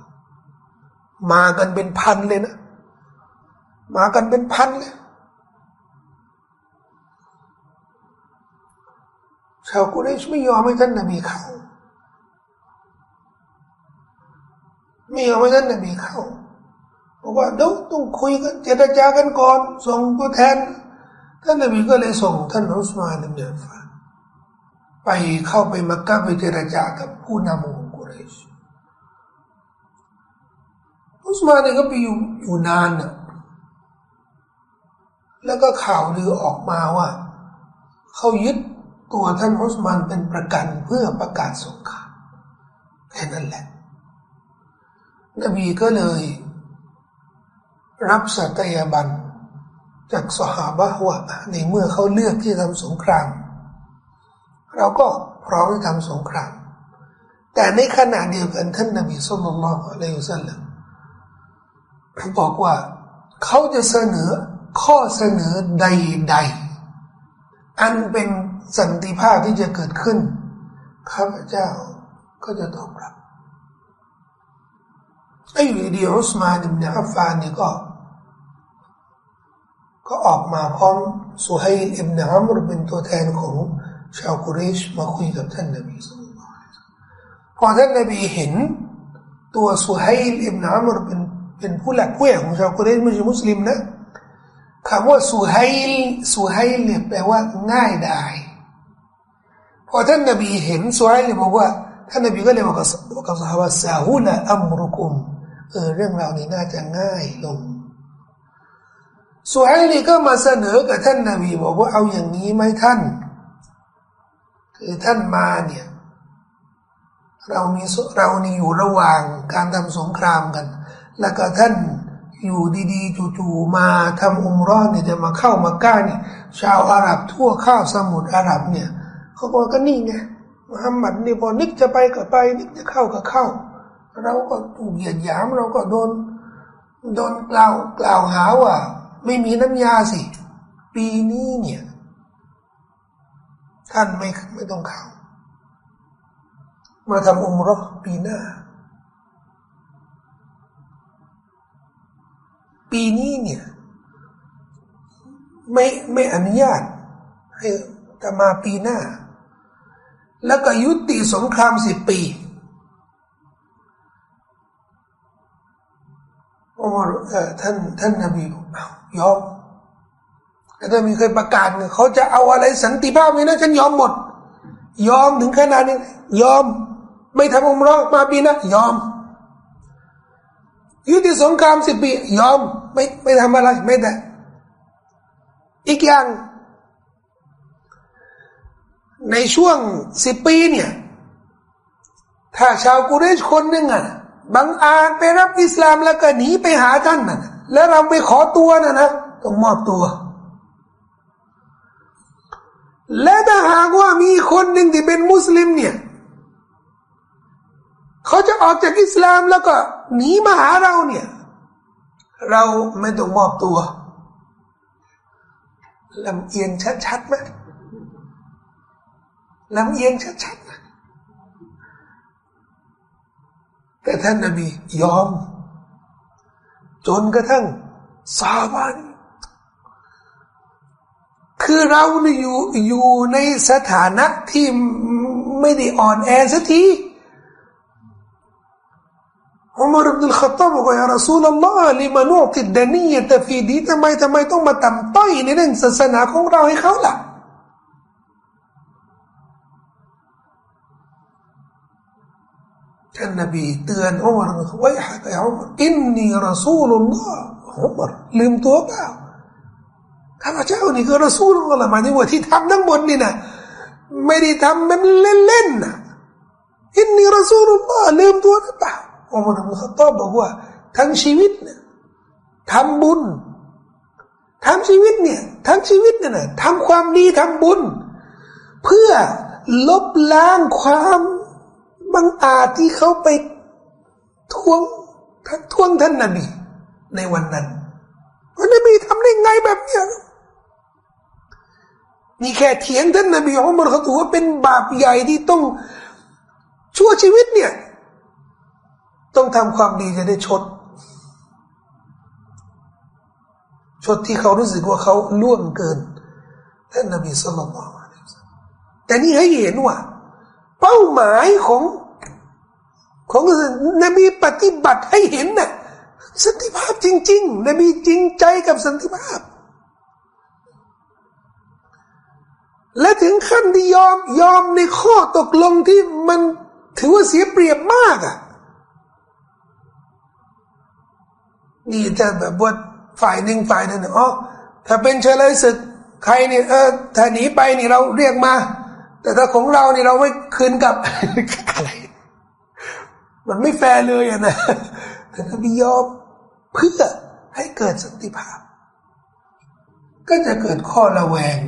มากันเป็นพันเลยนะ มากันเป็นพันเลยชาวกุเรชไม่ยอมให้ท่านนบีเข้า ม่ยอมให้ท่านนบีเข้าบอกว่าเดี๋ยวต้องคุยกันเจรจากันก่อน ส่งตัวแทน ท่านนบีก็เลยส่งท่านอุสมานอิบนฟานไปเข้าไปมักกะไปเจรจากับผู้นำของกุเรชอุสมานเนี่ยก็ไปอยู่อยู่นานน่ะแล้วก็ข่าวลือออกมาว่าเขายึดตัวท่านอุสมานเป็นประกันเพื่อประกาศสงครามแค่นั้นแหละ นบีก็เลย รับสัตยาบันจากสหาบะว่าในเมื่อเขาเลือกที่ทำสงคราม เราก็พร้อมที่ทำสงคราม แต่ในขณะเดียวกันท่านนบีสุลต่านละอะลัยฮุสซาลัมบอกว่าเขาจะเสนอข้อเสนอใดๆ อันเป็นสันติภาพที่จะเกิดขึ้นข้าพเจ้าก็จะตอบรับ ไอ้อยู่ดีอุสมานอิบนอัฟฟานนี่ก็ ก็ออกมาพร้อมสุฮัยอิบนอัมรเป็นตัวแทนของชาวกุเรชมาคุยกับท่านนบีสุลต่านพอท่านนบีเห็น ตัวสุฮัยอิบนอัมรเป็นเป็นผู้หลักผู้ใหญ่ของชาวกุเรชไม่ใช่มุสลิมนะคำว่าสุฮัยสุฮัยเนี่ยแปลว่าง่ายดายพอท่านนบีเห็นสุฮัยเลยบอกว่าท่านนบีก็เลยบอกกับกับสหายว่าซาฮูละอัมรุกุม เออเรื่องราวนี้น่าจะง่ายลงสุฮัยนี่ก็มาเสนอกับท่านนาบีบอกว่าเอาอย่างนี้ไหมท่าน คือท่านมาเนี่ย เรามีเรานี่อยู่ระหว่างการทำสงครามกัน แล้วก็ท่านอยู่ดีๆจู่ๆมาทำอุมรอนเนี่ยจะมาเข้ามาก้านี่ยชาวอาหรับทั่วข้าวสมุทรอาหรับเนี่ยเขาบอกก็นี่ไงมุฮัมมัดนี่พอนึกจะไปก็ไปนึกจะเข้าก็เข้า เราก็ถูกเหยียดหยามเราก็โดนโดนกล่าวกล่าวหาว่าไม่มีน้ำยาสิ ปีนี้เนี่ย ท่านไม่ไม่ต้องเข้ามาทำอุมรอปีหน้า ปีนี้เนี่ย ไม่ไม่อนุญาต ให้แต่มาปีหน้า แล้วก็ยุติสงครามสิบปี อุมารท่านท่านนบียอมแต่ถ้ามีเคยประกาศเนี่ยเขาจะเอาอะไรสันติภาพนี่นะฉันยอมหมด ยอมถึงขนาดนี้ยอม ไม่ทำอุมรอมาปีนะยอมยุติสงครามสิบปียอม ไม่ไม่ทำอะไรไม่แต่อีกอย่าง ในช่วงสิบปีเนี่ย ถ้าชาวกุเรชคนหนึ่งอะ บางอาจไปรับอิสลามแล้วก็หนีไปหาท่านนะแล้วเราไปขอตัวนะนะต้องมอบตัว และถ้าหากว่ามีคนหนึ่งที่เป็นมุสลิมเนี่ยเขาจะออกจากอิสลามแล้วก็หนีมาหาเราเนี่ย เราไม่ต้องมอบตัวลำเอียงชัดๆไหมลำเอียงชัดๆ แต่ท่านนบียอม จนกระทั่งสาบานคือเราเนี่ยอยู่อยู่ในสถานะที่ไม่ได้อ่อนแอสักทีอุมารบินขัตตาบอกว่าอัลลอฮ์ลิมานูติดดานียะฟีดีทำไมทำไมต้องมาต่ำต้อยในเรื่องศาสนาของเราให้เขาล่ะ ท่านนบีเตือนอุมารไว้หักไอ้อุมารอินนีรอซูลุลลอฮ์อุมารลืมตัวเปล่าข้าพเจ้านี่คือรอซูลุลลอฮ์หมายถึงว่าที่ทำทั้งหมดนี่นะไม่ได้ทำมันเล่นๆนะอินนีรอซูลุลลอฮ์ลืมตัวหรือเปล่าอุมารมุขตอบบอกว่าทั้งชีวิตเนี่ยทำบุญทำชีวิตเนี่ยทั้งชีวิตเนี่ยนะทำความดีทำบุญ เพื่อลบล้างความ บังอาจที่เขาไปทวงทักทวงท่านนบีในวันนั้นวันนบีทำได้ไงแบบเนี้ยมีแค่เถียงท่านนบีอุมารเขาถือว่าเป็นบาปใหญ่ที่ต้องชั่วชีวิตเนี่ย ต้องทำความดีจะได้ชด ชดที่เขารู้สึกว่าเขาล่วงเกินท่านนบีสุลต่านแต่นี่ให้เห็นว่า เป้าหมายของ ของนบีปฏิบัติให้เห็นน่ะสันติภาพจริง ๆ นบีจริงใจกับสันติภาพ และถึงขั้นที่ยอมยอมในข้อตกลงที่มันถือว่าเสียเปรียบมากอะนี่จะแบบว่าฝ่ายหนึ่งฝ่ายหนึ่งอ๋อถ้าเป็นเชลยศึก ใครเนี่ยเออถ้าหนีไปนี่เราเรียกมา แต่ถ้าของเราเนี่ยเราไม่คืนกับอะไร มันไม่แฟร์เลยนะแต่ถ้าพิยอมเพื่อให้เกิดสันติภาพ ก็จะเกิดข้อระแวง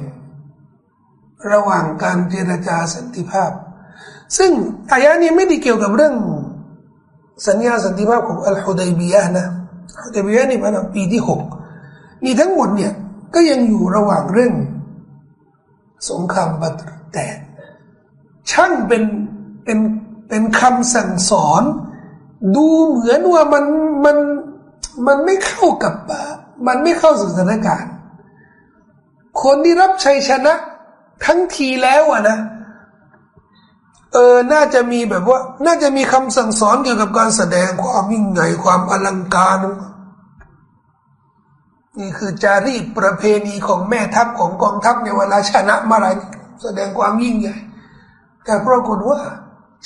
ระหว่างการเจรจาสันติภาพ ซึ่งอายะนี้ไม่ได้เกี่ยวกับเรื่อง สัญญาสันติภาพของอัลฮุดัยบียะนะฮุดัยบียะนี่มันปีที่หกนี่ทั้งหมดเนี่ยก็ยังอยู่ระหว่างเรื่อง สงครามบัตรแต่ช่างเป็นเป็น เป็นคำสั่งสอน ดูเหมือนว่ามันมันมันไม่เข้ากับมันไม่เข้าสู่สถานการณ์ คนที่รับชัยชนะ ทั้งทีแล้วอะนะ เออ น่าจะมีแบบว่า น่าจะมีคำสั่งสอนเกี่ยวกับการแสดงความยิ่งใหญ่ความอลังการนี่คือจารีตประเพณีของแม่ทัพของกองทัพในเวลาชนะมาอะไรแสดงความยิ่งใหญ่ แต่ปรากฏว่า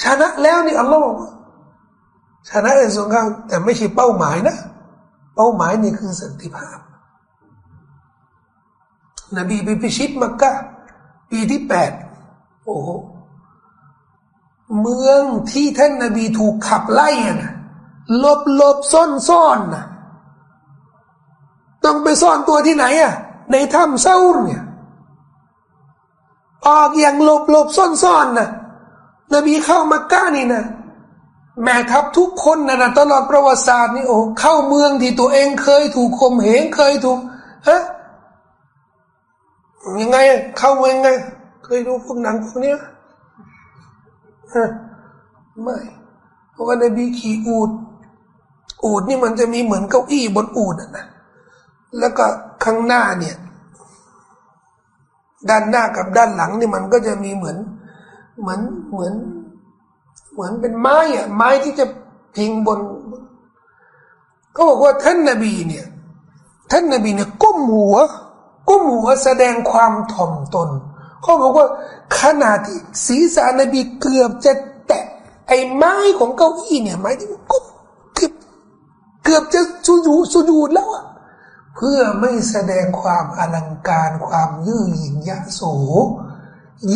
ชนะแล้วนี่อัลลอฮ์ชนะในสงครามแต่ไม่ใช่เป้าหมายนะ เป้าหมายนี่คือสันติภาพ นบีไปพิชิตมักกะปีที่แปดโอ้โหเมืองที่ท่านนบีถูกขับไล่นะลบลบซ่อนซ่อนนะต้องไปซ่อนตัวที่ไหนอะ ในถ้ำเซาเนี่ย ออกอย่างหลบหลบซ่อนซ่อนนะ นบีเข้ามาก้านี่นะแม่ทัพทุกคนนะนะตลอดประวัติศาสตร์นี่โอ้เข้าเมืองที่ตัวเองเคยถูกข่มเหงเคยถูกฮะยังไง เข้าเมืองไง เคยดูพวกหนังพวกนี้ฮะไม่เพราะว่านบีขี่อูด อูดนี่มันจะมีเหมือนเก้าอี้บนอูดนะแล้วก็ข้างหน้าเนี่ย ด้านหน้ากับด้านหลังนี่มันก็จะมีเหมือน เหมือนเหมือน เหมือนเป็นไม้อะไม้ที่จะพิงบนเขาบอกว่าท่านนาบีเนี่ย ท่านนาบีเนี่ยก้มหัวก้มหัวแสดงความถ่อมตนเขาบอกว่าขนาดที่ศีรษะนบีเกือบจะแตะไอ้ไม้ของเก้าอี้เนี่ย ไม้ที่ก้มเกือบเกือบจะสุญูสุญูแล้วอะเพื่อไม่แสดงความอลังการความยืดหยิ่งยะโส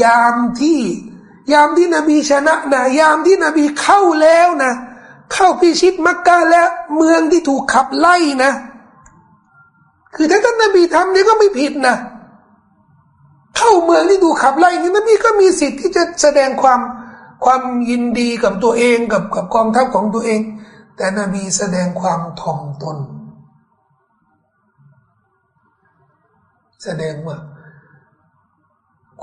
ยามที่ ยามที่นบีชนะนะยามที่นบีเข้าแล้วนะ เข้าพิชิตมักกะแล้วเมืองที่ถูกขับไล่นะ คือถ้าท่านนบีทำนี่ก็ไม่ผิดนะ เข้าเมืองที่ถูกขับไล่นี่นบีก็มีสิทธิ์ที่จะแสดงความความยินดีกับตัวเองกับกับกองทัพของตัวเอง แต่นบีแสดงความถ่อมตน แสดงว่า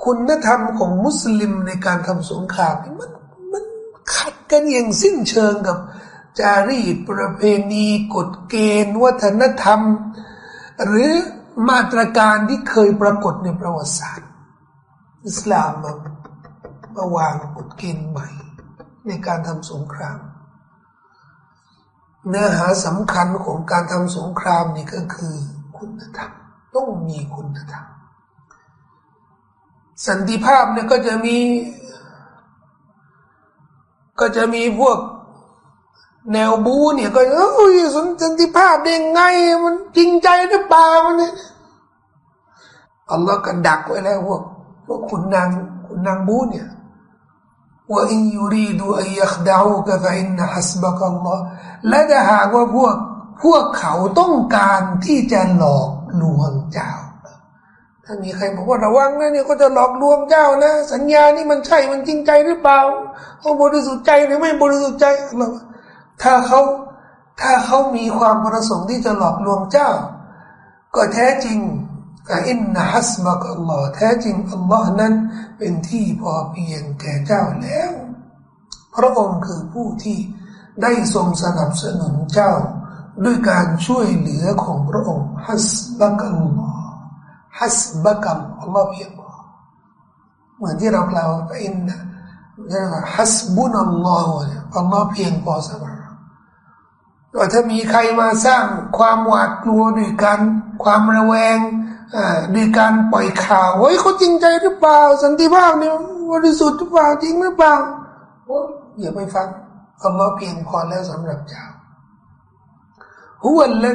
คุณธรรมของมุสลิมในการทำสงครามมันมันขัดกันอย่างสิ้นเชิงกับ จารีตประเพณีกฎเกณฑ์ วัฒนธรรม หรือมาตรการที่เคยปรากฏในประวัติศาสตร์ อิสลามมามาวางกฎเกณฑ์ใหม่ ในการทำสงคราม เนื้อหาสำคัญของการทำสงครามนี่ก็คือคุณธรรมต้องมีคุณธรรม สันติภาพเนี่ยก็จะมี ก็จะมีพวกแนวบูเนี่ยก็เอ้ยสันติภาพได้ไง มันจริงใจหรือเปล่ามันเนี่ยอัลลอฮ์ก็ดักไว้แล้วพวกพวกขุนนางขุนนางบูเนี่ยว่าอินยูรีดูอัยขดาวกะฟอินนะฮัสบะกัลลอฮ์และถ้าหากว่าพวกพวกเขาต้องการที่จะหลอกลวงเจ้า ถ้ามีใครบอกว่าระวังนะเนี่ยก็จะหลอกลวงเจ้านะ สัญญานี่มันใช่มันจริงใจหรือเปล่าเขาบริสุทธิ์ใจหรือไม่บริสุทธิ์ใจเราถ้าเขาถ้าเขามีความประสงค์ที่จะหลอกลวงเจ้า ก็แท้จริงอินนะฮัสบักอัลลอฮ์แท้จริงอัลลอฮ์นั้นเป็นที่พอเพียงแก่เจ้าแล้ว พระองค์คือผู้ที่ได้ทรงสนับสนุนเจ้า ด้วยการช่วยเหลือของพระองค์ฮัสบักอัลลอฮ์ ฮัสบักอัลลอฮ์เพียงพอเหมือนที่เรากล่าวไปอินนะฮัสบุนัลลอฮ์อัลลอฮ์เพียงพอสำหรับว่าถ้ามีใครมาสร้างความหวาดกลัวด้วยกันความระแวงด้วยการปล่อยข่าวเฮ้ยเขาจริงใจหรือเปล่า สันติภาพเนี่ยบริสุทธิ์หรือเปล่าจริงหรือเปล่าโอ้อย่าไปฟังอัลลอฮ์เพียงพอแล้วสำหรับเจ้าฮุวัลล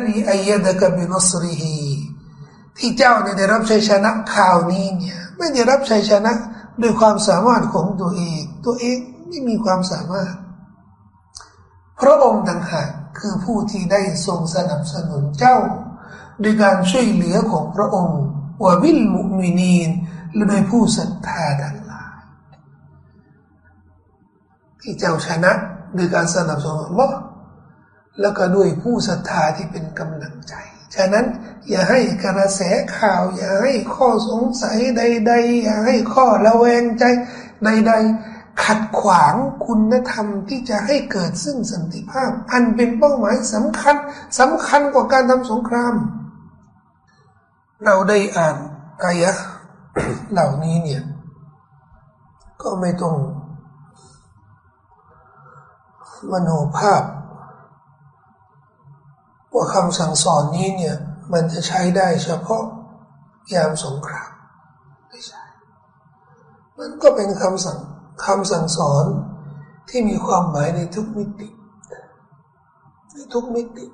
ที่เจ้าเนี่ยได้รับชัยชนะข่าวนี้เนี่ย ไม่ได้รับชัยชนะด้วยความสามารถของตัวเอง ตัวเองไม่มีความสามารถ พระองค์ต่างหากคือผู้ที่ได้ทรงสนับสนุนเจ้าด้วยการช่วยเหลือของพระองค์ว่าวิลมุมินีนและโดยผู้ศรัทธาทั้งหลาย ที่เจ้าชนะด้วยการสนับสนุนอัลลอฮ์แล้วก็ด้วยผู้ศรัทธาที่เป็นกำลังใจ ฉะนั้นอย่าให้กระแสข่าว อย่าให้ข้อสงสัยใด ๆ อย่าให้ข้อระแวงใจใด ๆ ขัดขวางคุณธรรมที่จะให้เกิดซึ่งสันติภาพ อันเป็นเป้าหมายสำคัญสำคัญกว่าการทำสงคราม เราได้อ่านอายะเหล่านี้เนี่ย ก็ไม่ต้องมโนภาพ ว่าคำสั่งสอนนี้เนี่ย มันจะใช้ได้เฉพาะยามสงครามไม่ใช่ มันก็เป็นคำสั่งคำสั่งสอนที่มีความหมายในทุกมิติ ในทุกมิติ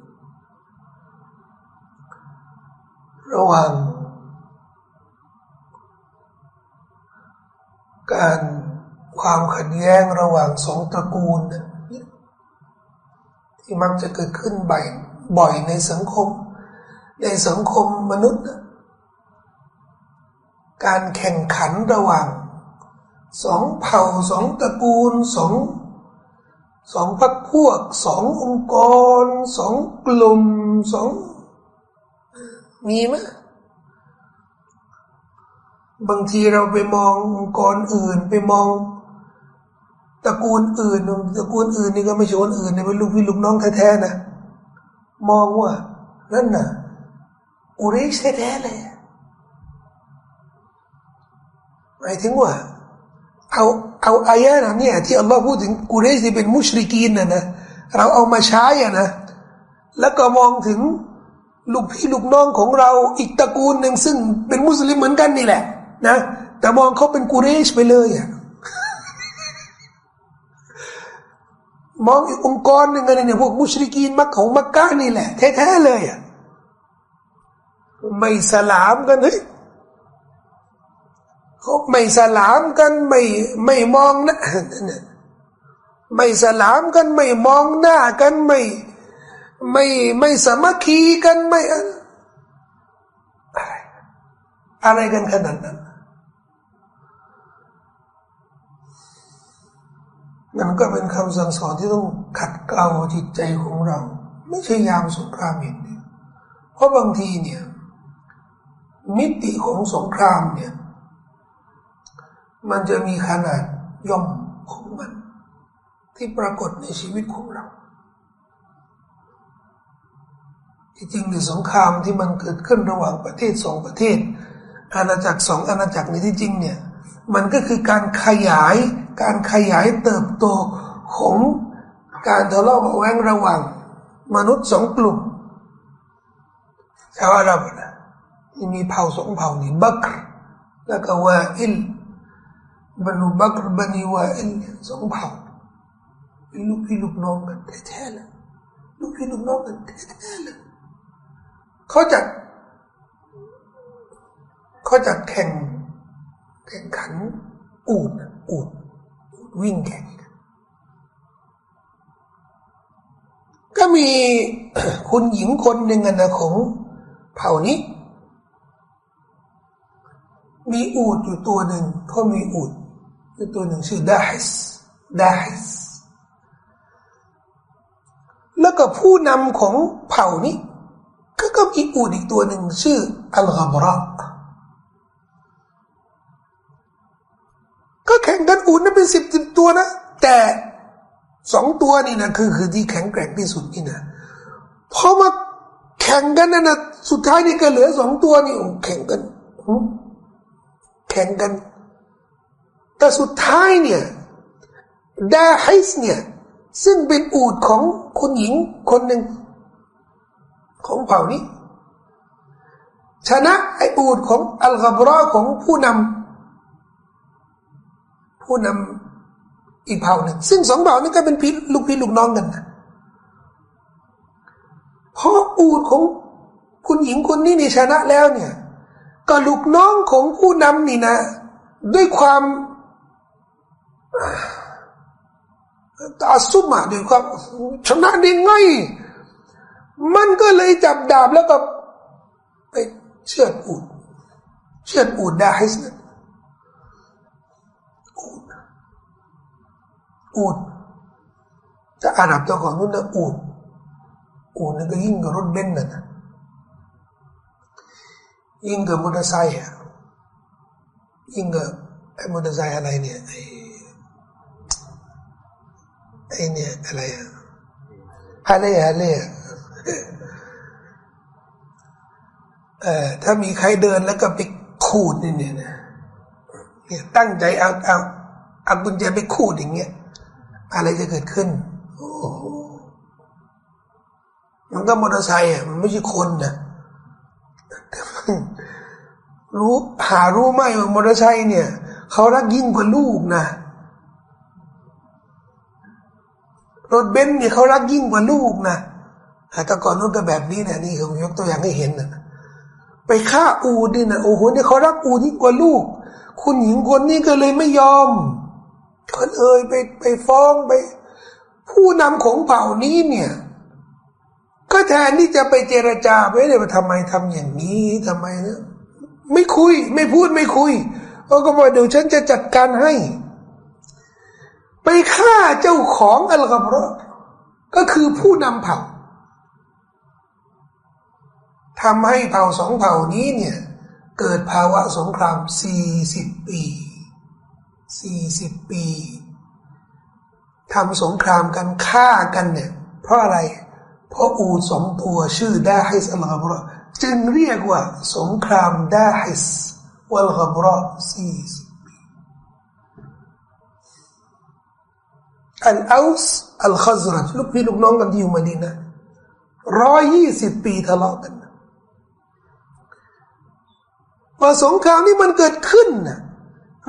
ระหว่างการความขัดแย้งระหว่างสองตระกูล ที่มักจะเกิดขึ้นบ่อย บ่อยในสังคม ในสังคมมนุษย์ การแข่งขันระหว่างสองเผ่าสองตระกูลสองสองพรรคพวกสององค์กรสองกลุ่มสองมีไหมบางทีเราไปมององค์กรอื่น ไปมองตระกูลอื่นตระกูลอื่นนี่ก็ไม่ใช่คนอื่นเนี่ยเป็นลูกพี่ลูกน้องแท้ๆนะ มองว่า นั่นน่ะอุริชแท้ๆเลยหมายถึงว่า เอาเอาอายะนะเนี่ยที่อัลลอฮ์พูดถึงกุเรชที่เป็นมุชริกีนนะนะเราเอามาใช้อะนะ แล้วก็มองถึงลูกพี่ลูกน้องของเราอีกตระกูลหนึ่งซึ่งเป็นมุสลิมเหมือนกันนี่แหละ นะ แต่มองเขาเป็นกุเรชไปเลยอะ มองอีกองค์กรหนึ่งอะไรเนี่ยพวกมุชริกีนมักของมักกะนี่แหละแท้ๆเลยอะไม่สลามกันเฮ้ยเขาไม่สลามกันไม่ไม่มองนะไม่สลามกันไม่มองหน้ากันไม่ไม่ไม่สามัคคีกันไม่อะไรอะไรกันขนาดนั้น นั่นก็เป็นคำสั่งสอนที่ต้องขัดเกลาจิตใจของเรา ไม่ใช่ยามสงครามอย่างเดียวเพราะบางทีเนี่ย มิติของสงครามเนี่ย มันจะมีขนาดย่อมของมัน ที่ปรากฏในชีวิตของเราที่จริงในสงครามที่มันเกิดขึ้นระหว่างประเทศสองประเทศ อาณาจักรสองอาณาจักรในที่จริงเนี่ย มันก็คือการขยาย การขยายเติบโตของการทะเลาะเบาแวงระหว่าง มนุษย์สองกลุ่มชาวอาหรับนะมีเผ่าสองเผ่านี่บักรแล้วก็วาอิลบรรลุบักรบันีวาอิลสองเผ่าเป็นลูกพี่ลูกน้องกันแท้ๆเลยลูกพี่ลูกน้องกันแท้ๆเลยเขาจัดเขาจัดแข่งแข่งขันอูดอูด วิ่งแข่งก็มีคุณหญิงคนหนึ่งนะของเผ่านี้ มีอูดอยู่ตัวหนึ่งเขามีอูดอยู่ตัวหนึ่งชื่อดาฮิสดาฮิสแล้วก็ผู้นำของเผ่านี้ ก็ก็มีอูดอีกตัวหนึ่งชื่ออัลกบรา แข่งกันอูดนั้นเป็นสิบสิบตัวนะ แต่สองตัวนี่นะคือคือที่แข็งแกร่งที่สุดนี่นะพอมาแข่งกันนั่นนะสุดท้ายนี่ก็เหลือสองตัวนี่แข่งกันแข่งกัน แต่สุดท้ายเนี่ยดาฮิสเนี่ย ซึ่งเป็นอูดของคุณหญิงคนหนึ่งของเผ่านี้ ชนะไออูดของอัลกับราของผู้นำ ผู้นำอีกเผ่าหนึ่ง ซึ่งสองเผ่านี้ก็เป็นพี่ลูกพี่ลูกน้องกันนะพออูดของคุณหญิงคนนี้นี่ชนะแล้วเนี่ยก็ลูกน้องของผู้นำนี่นะ ด้วยความตาสุมาด้วยความชนะได้ไงมันก็เลยจับดาบแล้วก็ไปเชือดอูด เชือดอูดด้ให้สนอู อูดแต่อาหรับตะก่อนนู้นนะอูดอูดนั่นก็ยิ่งกับรถเบนซ์นะยิ่งกับมอเตอร์ไซค์อะยิ่งกับไอ้มอเตอร์ไซค์อะไรเนี่ยไอ้ไอ้เนี่ยอะไรอะฮาเล่ฮาเล่เอ่อถ้ามีใครเดินแล้วก็ไปขูดเนี่ยเนี่ยเนี่ยตั้งใจเอาเอาเอากุญแจไปขูดอย่างเงี้ย อะไรจะเกิดขึ้น โอ้มันก็มอเตอร์ไซค์อะมันไม่ใช่คนนะรู้หารู้ไหมว่ามอเตอร์ไซค์เนี่ยเขารักยิ่งกว่าลูกนะรถเบนซ์เนี่ยเขารักยิ่งกว่าลูกนะแต่ก่อนนู้นก็แบบนี้นะนี่ผมยกตัวอย่างให้เห็นนะไปฆ่าอูดินะโอ้โหเนี่ยเขารักอูยิ่งกว่าลูก คุณหญิงคนนี้ก็เลยไม่ยอม ก็เลยไปไปฟ้องไป ผู้นำของเผ่านี้เนี่ย ก็แทนที่จะไปเจรจาไปเลยว่าทำไมทำอย่างนี้ทำไมนะไม่คุย ไม่พูดไม่คุยเขาก็บอกเดี๋ยวฉันจะจัดการให้ ไปฆ่าเจ้าของอัลกัมรอก็คือผู้นำเผ่าทำให้เผ่าสองเผ่านี้เนี่ย เกิดภาวะสงครามสี่สิบปี สี่สิบปีทำสงครามกันฆ่ากันเนี่ย เพราะอะไร เพราะอูดสองตัวชื่อดาฮิสอัลกัมรอจึงเรียกว่า สงครามดาฮิสวัลกัมรอสี่สิบปีอัลอาสอัลขัซรัจลูกพี่ลูกน้องกันที่อยู่มาดีนะร้อยยี่สิบปีทะเลาะกันพอสงครามนี้มันเกิดขึ้นนะ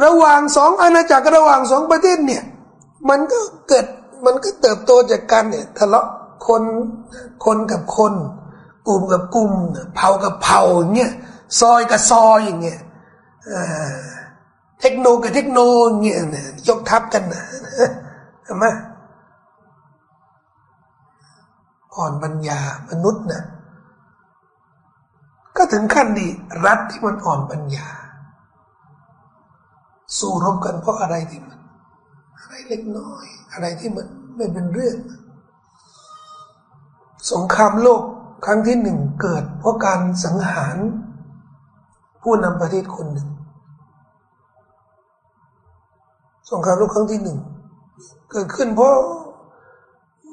ระหว่างสองอาณาจักรระหว่างสองประเทศเนี่ย มันก็เกิดมันก็เติบโตจากกันเนี่ยทะเลาะคนคนกับคนกลุ่มกับกลุ่มเผ่ากับเผ่าเงี้ยซอยกับซอยอย่างเงี้ยเทคโนกับเทคโนเงี้ยยกทับกันนะใช่ไหมอ่อนปัญญามนุษย์นะก็ถึงขั้นดีรัฐที่มันอ่อนปัญญา สู้รบกันเพราะอะไรที่มันอะไรเล็กน้อย อะไรที่มันไม่เป็นเรื่อง สงครามโลกครั้งที่หนึ่งเกิดเพราะการสังหาร ผู้นำประเทศคนหนึ่ง สงครามโลกครั้งที่หนึ่งเกิดขึ้นเพราะ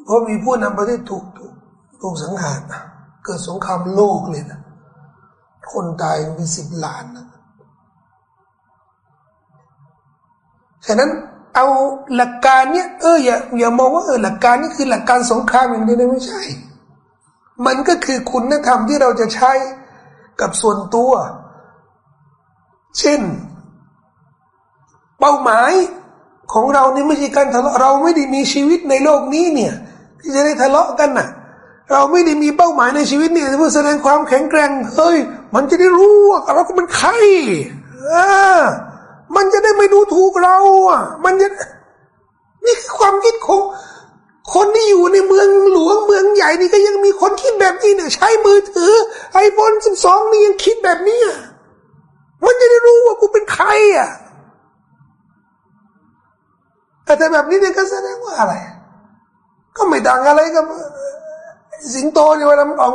เพราะมีผู้นำประเทศถูกถูกถูกสังหารเกิดสงครามโลกเลยนะคนตายเป็นสิบล้านนะ ฉะนั้นเอาหลักการเนี้ยเอออย่าอย่ามองว่าเออหลักการนี้คือหลักการสงครามอย่างเดียวไม่ใช่ มันก็คือคุณธรรมที่เราจะใช้กับส่วนตัว เช่น เป้าหมายของเรานี่ไม่ใช่การทะเลาะเราไม่ได้มีชีวิตในโลกนี้เนี่ย ที่จะได้ทะเลาะกันน่ะ เราไม่ได้มีเป้าหมายในชีวิตเนี่ยเพื่อแสดงความแข็งแกร่งเฮ้ยมันจะได้รู้ว่าเราก็เป็นใครอ่า มันจะได้ไม่ดูถูกเราอะ มันจะนี่คือความคิดของ คนที่อยู่ในเมืองหลวงเมืองใหญ่นี่ก็ยังมีคนคิดแบบนี้เนี่ยใช้มือถือไอโฟนสิบสองนี่ยังคิดแบบนี้มันจะได้รู้ว่ากูเป็นใครอะแต่แบบนี้เนี่ยก็แสดงว่าอะไร ก็ไม่ต่างอะไรกับสิงโตเนี่ยเวลามันออก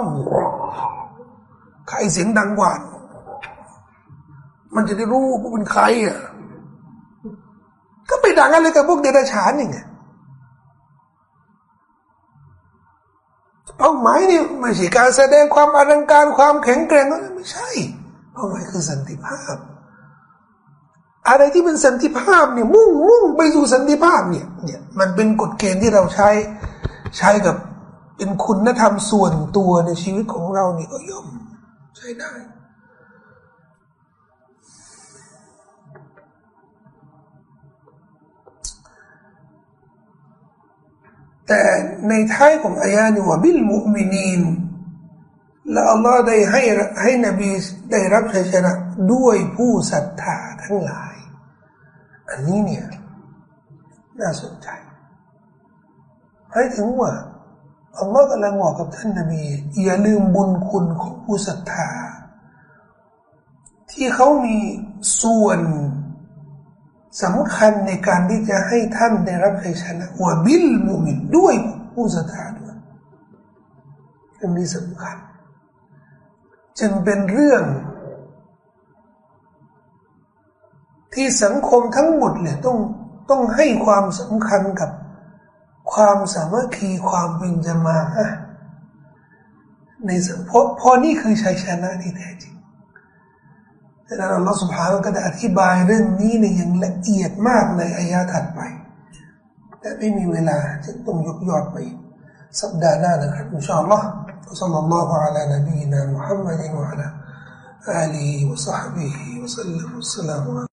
ใครเสียงดังกว่า มันจะได้รู้ว่าเป็นใครอะก็ไม่ต่างอะไรกับพวกเดรัจฉานนี่ไงเป้าหมายนี่ไม่ใช่การแสดงความอลังการความแข็งแกร่งไม่ใช่เป้าหมายคือสันติภาพ อะไรที่เป็นสันติภาพเนี่ยมุ่งมุ่งไปสู่สันติภาพเนี่ยเนี่ยมันเป็นกฎเกณฑ์ที่เราใช้ใช้กับเป็นคุณธรรมส่วนตัวในชีวิตของเรานี่ก็ย่อมใช้ได้ แต่ในท้ายของอายานี่ว่าบิลมุมินีนและอัลลอฮ์ได้ให้ให้นบีได้รับชัยชนะด้วยผู้ศรัทธาทั้งหลาย อันนี้เนี่ยน่าสนใจให้ถึงว่าอัลลอฮ์กำลังบอกกับท่านนบีอย่าลืมบุญคุณของผู้ศรัทธา ที่เขามีส่วน สำคัญในการที่จะให้ท่านได้รับชัยชนะว่าบิลมุมินด้วยผู้ศรัทธาด้วยเรื่องนี้สำคัญ จึงเป็นเรื่อง ที่สังคมทั้งหมดเลยต้องต้องให้ความสำคัญกับความสามัคคีความเป็นจมาในสังพเพราะนี่คือชัยชนะที่แท้จริง ดังนั้นอัลลอฮฺสุบฮานะก็ได้อธิบายเรื่องนี้ในอย่างละเอียดมากในอายะถัดไป แต่ไม่มีเวลาจะต้องยกยอดไปสัปดาห์หน้านะครับอินชาอัลลอฮฺ وصلى الله على نبينا محمد وعلى آله وصحبه وسلم والسلام عليكم